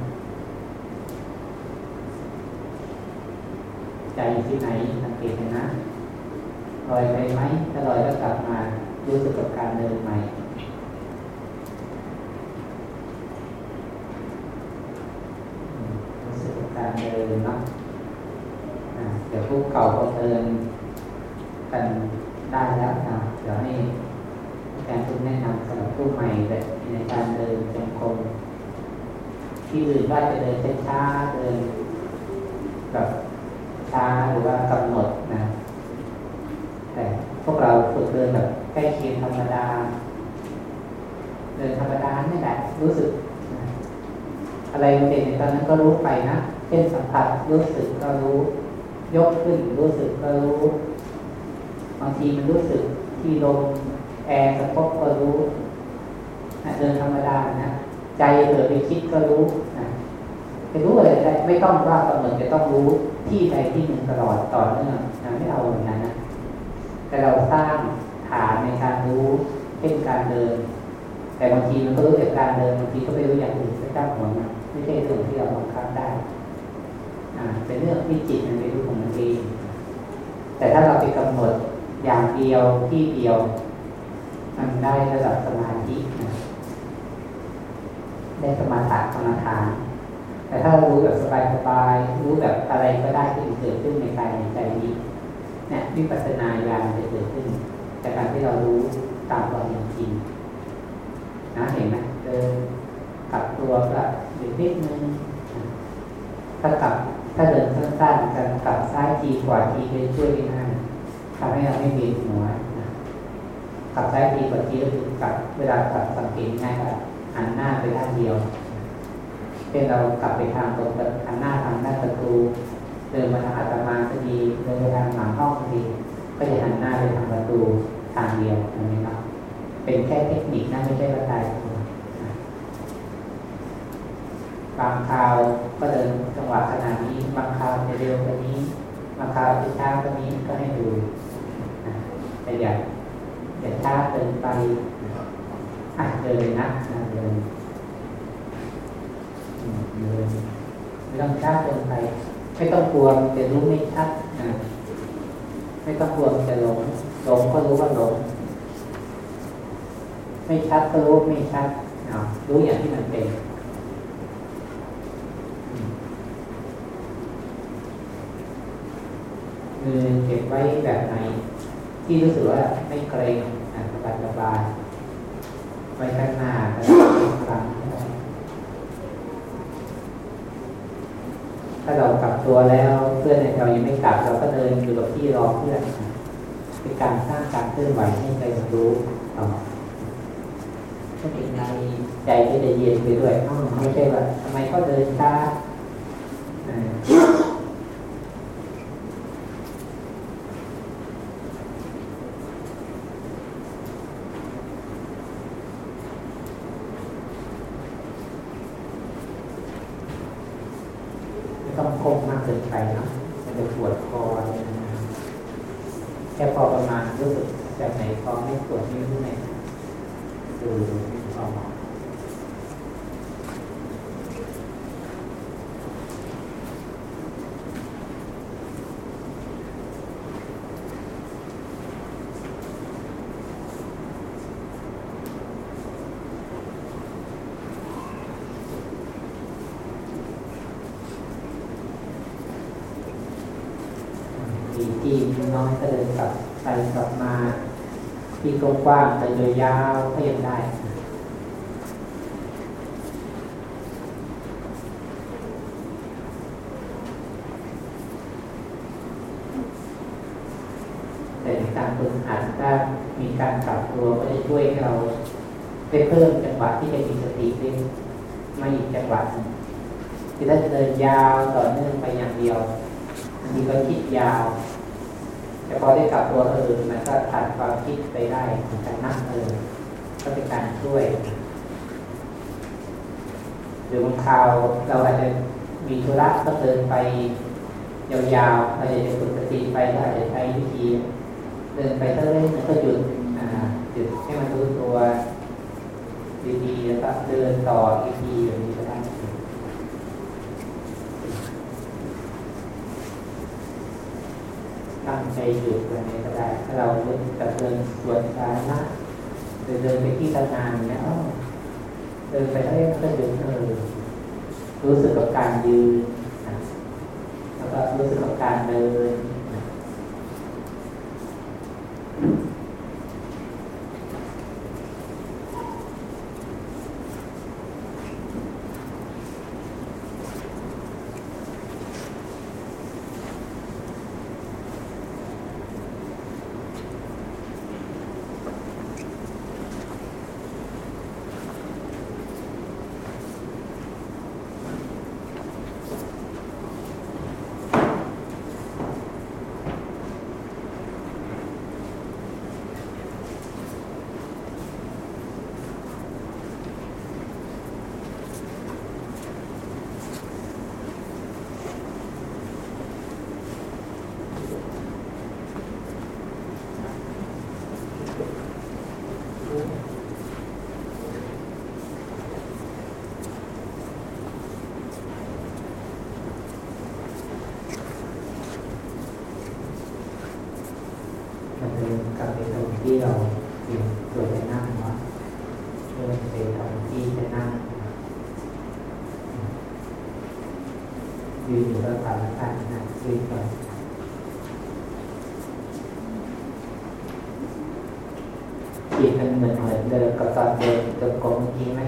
Speaker 1: ใจที่ไหนสังเกตเห็นนะ ลอยไปไหมถ้าลอยก็กลับมารู้สึกกับการเดินใหม่รู้สึกกับการเดินเนาะเดี๋ยวผู้เก่าก็เดินกันได้แล้วนะเดี๋ยวให้อาจารย์ทุกแนะนำสำหรับผู้ใหม่แบบในการเดินจงกรมที่อื่นว่าจะเดินช้าเดินแบบช้าหรือว่ากำหนดนะ แต่พวกเราฝึกเดินแบบใกล้เคียงธรรมดา เดินธรรมดานี่แหละรู้สึก อะไรเป็นในตอนนั้นก็รู้ไปนะเช่นสัมผัสรู้สึกก็รู้ ยกขึ้นรู้สึกก็รู้บางทีมันรู้สึกที่ลมแอร์กระทบก็รู้นะเดินธรรมดานะใจเผลอไปคิดก็รู้นะจะรู้อะไรได้ไม่ต้องว่ากำหนดจะต้องรู้ที่ใดที่หนึ่งตลอดต่อเนื่องนะไม่เอาอย่างนั้นนะ แต่เราสร้างฐานในการรู้เช่นการเดิน แต่บางทีมันก็รู้แต่การเดินบางทีก็ไปรู้อย่างอื่นไม่ตั้งหัวนไม่ใช่เรื่องที่เราบังคับได้อ่าเป็นเรื่องที่จิตมันไปรู้ของมันเองแต่ถ้าเราไปกำหนดอย่างเดียวที่เดียว มันได้ระดับสมาธิได้สมาธิกรรมฐาน แต่ถ้าเรารู้แบบสบายๆรู้แบบอะไรก็ได้ที่เกิดขึ้นในกายในใจนี้ เนี่ยวิปัสสนาญาณจะเกิดขึ้นจากการที่เรารู้ตามความเป็นจริงนะเห็นไหมเดินกลับตัวก็อยู่นิดนึงถ้ากลับถ้าเดินสั้นๆกันกลับซ้ายทีขวาทีไปช่วยได้ง่าทำให้เราไม่เวียนหัวกลับซ้ายทีขวาทีก็คือกลับเวลากลับสังเกตง่ายครับหันหน้าไปด้านเดียวเช่นเรากลับไปทางตรงหันหน้าทางหน้าประตู เดินมาทางอาตมาก็ดีเดินไปทางหลังห้องก็ดีก็จะหันหน้าไปทางประตูทางเดียวอย่างนี้เนาะเป็นแค่เทคนิคนะไม่ใช่ว่าตายตัวบางคราวก็เดินจังหวะขนาดนี้ บางคราวจะเร็วกว่านี้ บางคราวจะช้ากว่านี้ก็ให้ดูแต่อย่าอย่าช้าเกินไปอะเดินเลยนะเดินเดินไม่ต้องช้าเกินไป ไม่ต้องกลัวจะรู้ไม่ชัดไม่ต้องกลัวจะหลงหลงก็รู้ว่าหลง ไม่ชัดก็รู้ไม่ชัดรู้อย่างที่มันเป็นมือเก็บไว้แบบไหน ที่รู้สึกว่าไม่เกรงสบายสบายไว้ข้างหน้าแล้วหลัง ถ้าเรากลับตัวแล้วเพื่อนเรายังไม่กลับเราก็เดินอยู่กับที่รอเพื่อนเป็นการสร้างการเคลื่อนไหวให้ใจรู้ต่อถ้าเป็นใจใจก็จะเย็นไปด้วยไม่ใช่ว่าทำไมเขาเดินช้าต้องก้มมากเกินไปเนาะมันจะปวดคอแค่พอประมาณรู้สึกแบบไหนพอไม่ปวดนิ้วไหนดูพอดีที่น้อยก็เดินกลับไปกลับมา ที่ กว้างๆแต่ยยาวก็ยังได้ แต่ในการฝึกหัดถ้ามีการกลับตัวก็จะช่วยให้เราได้เพิ่มจังหวะที่จะมีสติได้มาอีกจังหวะหนึ่งคือถ้าเดินยาวต่อเนื่องไปอย่างเดียวอันนี้ก็คิดยาว แต่พอได้กลับ ตัวเออมันก็ผ่านความคิดไปได้การนั่งเออก็เป็นการช่วย หรือบางคราวเราอาจจะมีธุระก็เดินไปยาวๆเราจะฝึกสติไปก็อาจจะใช้วิธี เดินไปเท่าไรมันก็หยุดหยุดให้มันรู้ตัว ดีๆแล้วก็เดินต่ออีกทีแบบนี้ก็ได้ ตั้ง ใจหยุดวันนี้ก็ได้ถ้าเราจะเดินสวนสาธารณะเดินไปที่ทำงานเนี่ยเดินไปได้ก็เดินเออรู้สึกกับการยืนแล้วก็รู้สึกกับการเดินเป็นกลับไปตรงที่เราเตรียมตัวจะนั่งเนาะเริ่มไปตรงที่จะนั่งยืนอยู่แล้วทำการนั่งยืนก่อนจิตมันเหมือนเหมือน เดิมกับตอนเดินจงกรมเมื่อกี้ไหม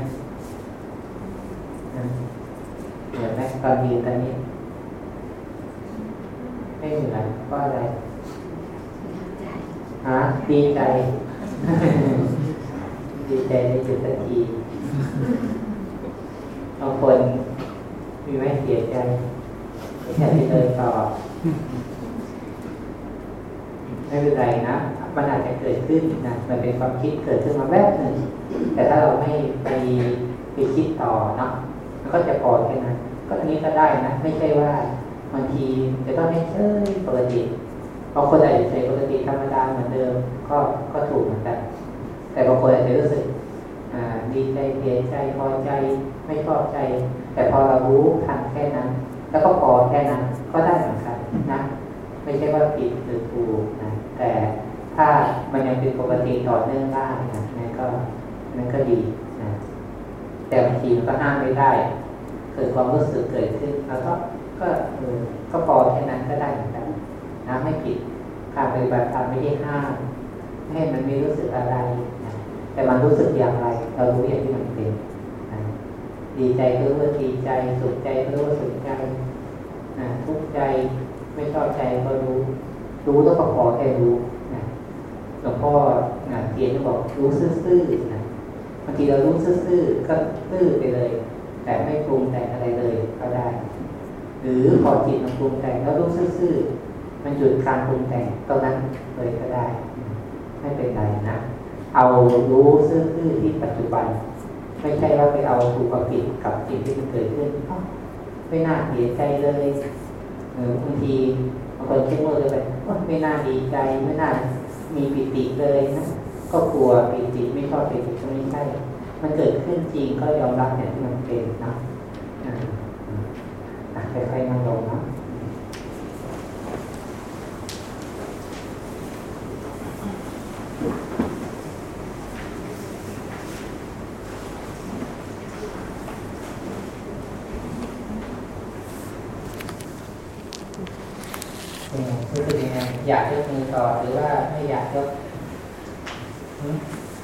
Speaker 1: เหมือนไหมตอนยืนตอนนี้ ไม่เหมือนเพราะอะไรฮะดีใจ ดีใจในจุดสักทีบางคนมีไหมเสียใจไม่อยากจะเดินต่อไม่เป็นไรนะ มันอาจจะเกิดขึ้นนะมันเป็นความคิดเกิดขึ้นมาแวบหนึ่งแต่ถ้าเราไม่ไปไปคิดต่อเนาะมันก็จะพอแค่นั้นก็อันนี้ก็ได้นะ ไม่ใช่ว่าบางทีจะต้องให้เฉยปกติบางคนอาจจะใช้ปกติธรรมดาเหมือนเดิมก็ก็ถูกเหมือนกันแต่บางคนอาจจะรู้สึกดีใจเสียใจพอใจไม่ชอบใจ แต่พอเรารู้ทันแค่นั้น แล้วก็พอแค่นั้นก็ได้เหมือนกันนะ ไม่ใช่ว่าผิดหรือถูกนะแต่ ถ้ามันยังเป็นปกติต่อเนื่องได้นะนั่นก็นั่นก็ดีนะแต่บางทีก็ห้ามไม่ได้ เกิดความรู้สึกเกิดขึ้น แล้วก็ก็เออก็พอแค่นั้นก็ได้เหมือนกันนะไม่ผิดการปฏิบัติธรรมไม่ได้ห้ามให้มันไม่รู้สึกอะไรนะแต่มันรู้สึกอย่างไร เรารู้อย่างที่มันเป็นนะดีใจก็รู้ว่าดีใจสุขใจก็รู้ว่าสุขใจนะทุกข์ใจไม่ชอบใจก็รู้ รู้แล้วก็พอแค่รู้ หลวงพ่อนะเทียนก็บอกรู้ซื่อๆนะบางทีเรารู้ซื่อๆก็ซื่อไปเลย แต่ไม่ปรุงแต่งอะไรเลยก็ได้ หรือพอจิตมันปรุงแต่งแล้วรู้ซื่อๆมันหยุดการปรุงแต่งตรงนั้นเลยก็ได้ ไม่เป็นไรนะเอารู้ซื่อๆที่ปัจจุบัน ไม่ใช่ว่าไปเอาถูกกับผิดกับสิ่งที่มันเกิดขึ้นไม่น่าเสียใจเลยหรือบางทีบางคนเช็คว่าเลยไปไม่น่าดีใจไม่น่า มีปิติเลยนะก็กลัวปิติไม่ชอบปิติก็ไม่ใช่ มันเกิดขึ้นจริงก็ยอมรับอย่างที่มันเป็นนะค่อยๆนั่งลงนะ รู้สึกยังไงอยากยกมือต่อหรือว่าไม่อยากยก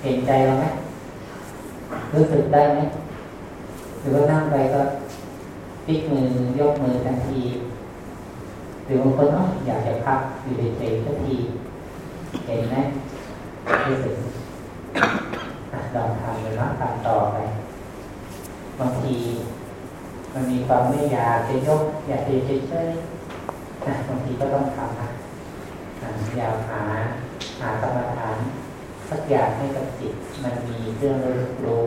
Speaker 1: เห็นใจเราไหมรู้สึกได้ไหมหรือว่านั่งไปก็พลิกมือยกมือทันที หรือบางคนเนาะอยากจะพักอยู่เฉยๆทันที เห็นไหมรู้สึกลองทำเลยนะทำต่อไปบางที มันมีความไม่อยากจะยก อยากจะเฉยๆ บางทีก็ต้องทำนะอยากหาหากรรมฐานสักอย่างให้กับจิต มันมีเรื่องรู้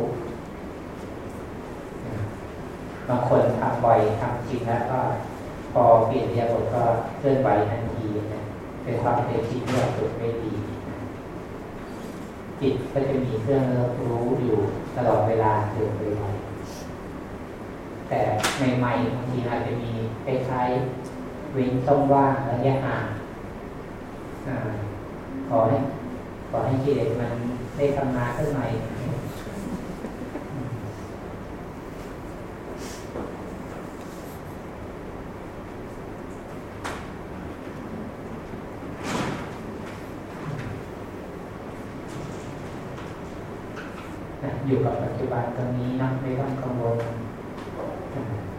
Speaker 1: บางคนทำบ่อยทำจริงแล้วก็ พอเปลี่ยนเรียบทก็เคลื่อนไหวทันทีนะเป็นความเป็นจิตที่เราฝึกไม่ดีจิตก็จะมีเครื่องรับรู้อยู่ตลอดเวลาเดินไปไวแต่ใหม่ๆบางทีอาจจะมีคล้ายๆ วิ้งช่องว่างระยะห่างขอให้ขอให้กิเลสมันได้ทำงานขึ้นใหม่อยู่กับปัจจุบันตรงนี้นะไม่ต้องกังวล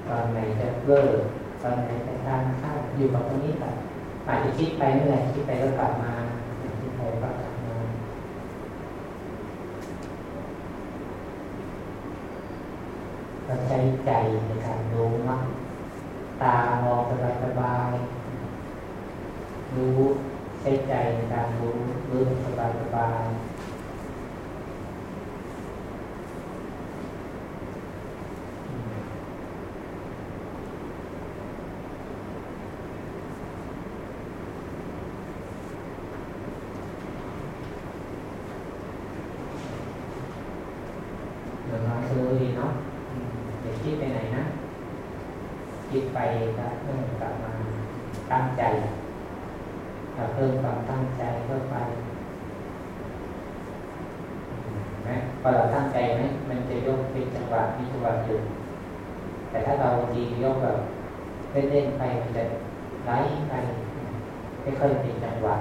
Speaker 1: ตอนไหนจะเลิกตอนไหนจะทานข้าว อยู่กับตรงนี้ก่อนอาจจะคิดไปเมื่อไหร่คิดไปก็กลับมาคิดไปก็กลับมาเราใช้ใจในการรู้มั้ตามองสบายสบายรู้ใช้ใจในการรู้รู้สบายสบายรู้ดีเนาะอย่าคิดไปไหนนะ คิดไปก็เพิ่มกลับมาตั้งใจเราเพิ่มความตั้งใจเข้าไปนะพอเราตั้งใจไหมมันจะยกเป็นจังหวะมีจังหวะอยู่แต่ถ้าเราดียกแบบเล่นๆไปมันจะไหลไปไม่ค่อยเป็นจังหวะ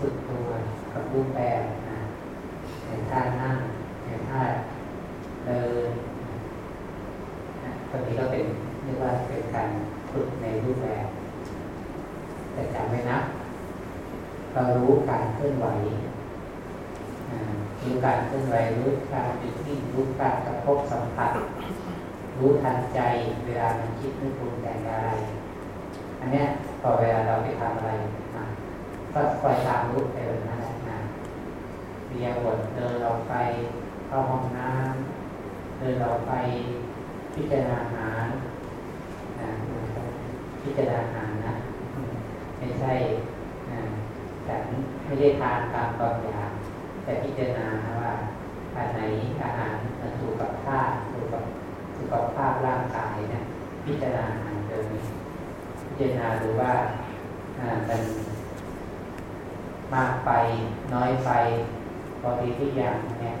Speaker 1: ฝึกตัวกับรูปแบบนะในท่านั่งในท่าเดินนะตอนนี้ก็เป็นเรียกว่าเป็นการฝึกในรูปแบบ แต่จำไว้นะ เรารู้การเคลื่อนไหวรู้การเคลื่อนไหวรู้การติดที่รู้การกระทบสัมผัส รู้ทันใจเวลามันคิดนึกปรุงแต่งอะไร อันเนี้ยพอเวลาเราไปทำอะไรก็คอยตามรู้ไปแบบนั้นนะ เรียบทเดินเราไปเข้าห้องน้ำเดินเราไปพิจารณาอาหารนะพิจารณาอาหารนะไม่ใช่ฉันไม่ได้ทานตามตอนอยากแต่พิจารณาว่าอันไหนอาหารมันถูกกับท่าถูกกับถูกกับภาพร่างกายเนี่ยพิจารณาอาหารเดิมพิจารณาดูว่ามันมากไปน้อยไปพอดีทุกอย่างเนี่ย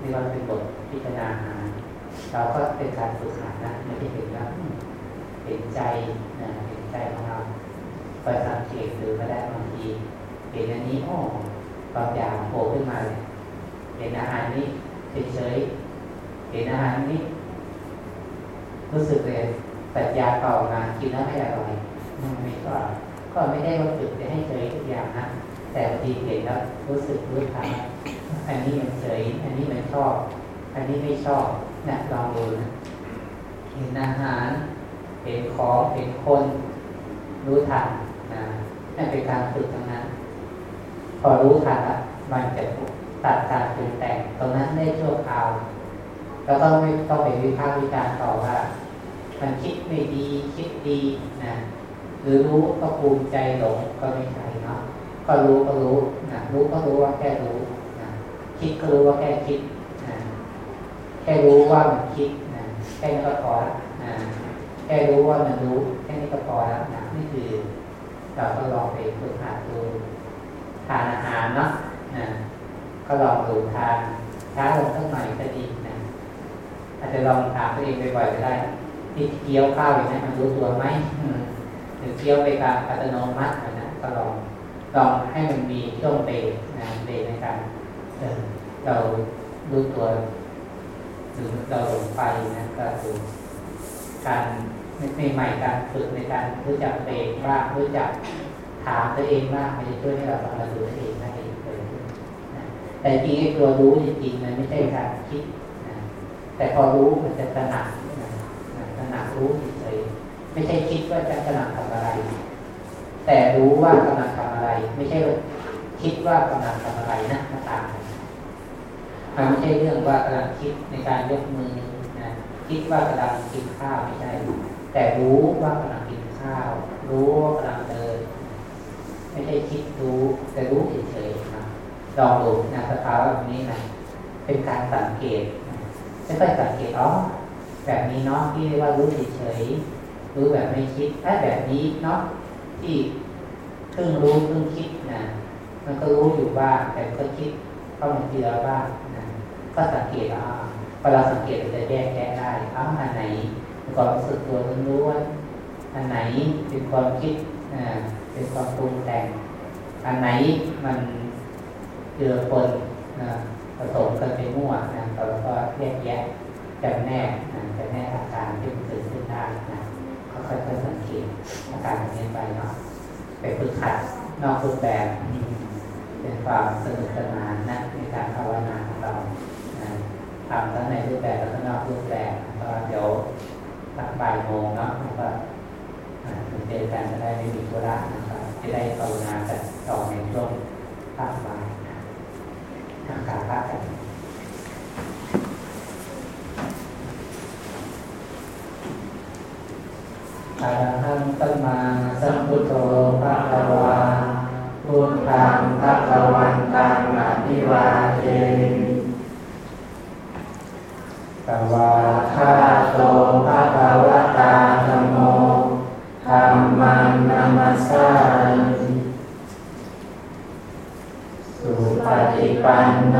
Speaker 1: นี่ว่าเป็นบทพิจารณาหาเราก็เป็นการฝึกหัดนะไม่ใช่เห็นแล้วเห็นใจนะเห็นใจของเราไปสังเกตหรือก็ได้บางทีเห็นอันนี้โอ้ความอยากโผล่ขึ้นมาเลยเห็นอาหารนี้เฉยๆเห็นอาหารนี้ รู้สึกเลยแต่ยาเก่ามากินแล้วไม่อร่อยไม่ก็ก็ไม่ได้ว่าฝึกจะให้เฉยทุกอย่างนะ แต่บางทีเห็นแล้วรู้สึกรู้ทันอันนี้มันเฉย อันนี้มันชอบ อันนี้ไม่ชอบนะลองดูนะเห็นอาหาร เห็นของเห็นคน รู้ทันนะนั่นเป็นการฝึกทั้งนั้น พอรู้ทันอะมันจะตัดการปรุงแต่ง ตรงนั้นได้ชั่วคราวแล้วก็ไม่ต้องไปวิพากษ์วิจารณ์ต่อว่ามันคิดไม่ดีคิดดีนะหรือรู้ก็ภูมิใจหลงก็ไม่ใช่เนาะ ก็รู้ก็รู้นะรู้ก็รู้ว่าแค่รู้นะคิดก็รู้ว่าแค่คิดนะแค่รู้ว่ามันคิดนะแค่นี้ก็พอละนะแค่รู้ว่ามันรู้ แค่นี้ก็พอแล้วนะนี่คือเราก็ลองไปฝึกหัดดูทานอาหารเนาะนะก็ลองดูทานช้าลงสักหน่อยก็ดีนะอาจจะลองถามตัวเองบ่อยๆก็ได้ที่เคี้ยวข้าวอย่างนี้มันรู้ตัวไหมหรือเคี้ยวไปตามอัตโนมัตินะก็ลอง ลองให้มันมีช่วงเบรกนะเบรกในการเรารู้ตัวหรือเราหลงไปนะก็ดูการในใหม่การฝึกในการรู้จักเบรกบ้างรู้จักถามตัวเองบ้างมันจะช่วยให้เราสามารถดูตัวเองได้เกิดขึ้นแต่จริงไอ้ตัวรู้จริงๆมันไม่ใช่การคิดนะแต่พอรู้มันจะตระหนักตระหนักรู้เฉยไม่ใช่คิดว่าจะตระหนักทำอะไร แต่รู้ว่ากำลังทำอะไร ไม่ใช่คิดว่ากำลังทำอะไรนะมาตามมันไม่ใช่เรื่องว่ากำลังคิดในการยกมือนะคิดว่ากำลังกินข้าวไม่ใช่แต่รู้ว่ากำลังกินข้าว รู้ว่ากำลังเดิน ไม่ใช่คิดรู้แต่รู้เฉยๆนะลองดูนะสภาวะแบบนี้นะเป็นการสังเกตไม่ค่อยสังเกตอ๋อแบบนี้เนาะที่เรียกว่ารู้เฉยๆรู้แบบไม่คิดถ้าแบบนี้เนาะ ที่ครึ่งรู้ครึ่งคิดนะ มันก็รู้อยู่บ้างแต่ก็คิดเข้ามาทีละบ้างนะก็สังเกตอ่าพอเราสังเกตเราจะแยกแยะได้อ้าอันไหนเป็นความรู้สึกตัวล้วนอันไหนเป็นความคิดอ่าเป็นความปรุงแต่ง อันไหนมันเจือปนนะผสมกันไปมั่วนะเราก็แยกแยะจำแนกนะจำแนกอาการที่มันเกิดขึ้นได้ ค่อยๆสังเกตอาการนี้ไปเนาะไปฝึกหัดนอกรูปแบบเป็นความสนุกสนานนะในการภาวนาของเราทำทั้งในรูปแบบและนอกรูปแบบก็เดี๋ยวสักบ่ายโมงเนาะก็ถึงเจอกันจะได้ไม่มีธุระนะครับจะได้ภาวนากันต่อในช่วงภาคบ่ายทางการภาคกัน อรหังสัมมาสัมพุทโธภะคะวาพุทธังภะคะวันตังอภิวาเทสวาคาโตภะคะวะตาธัมโมธัมมังนัมัสสาสุปฏิปันโน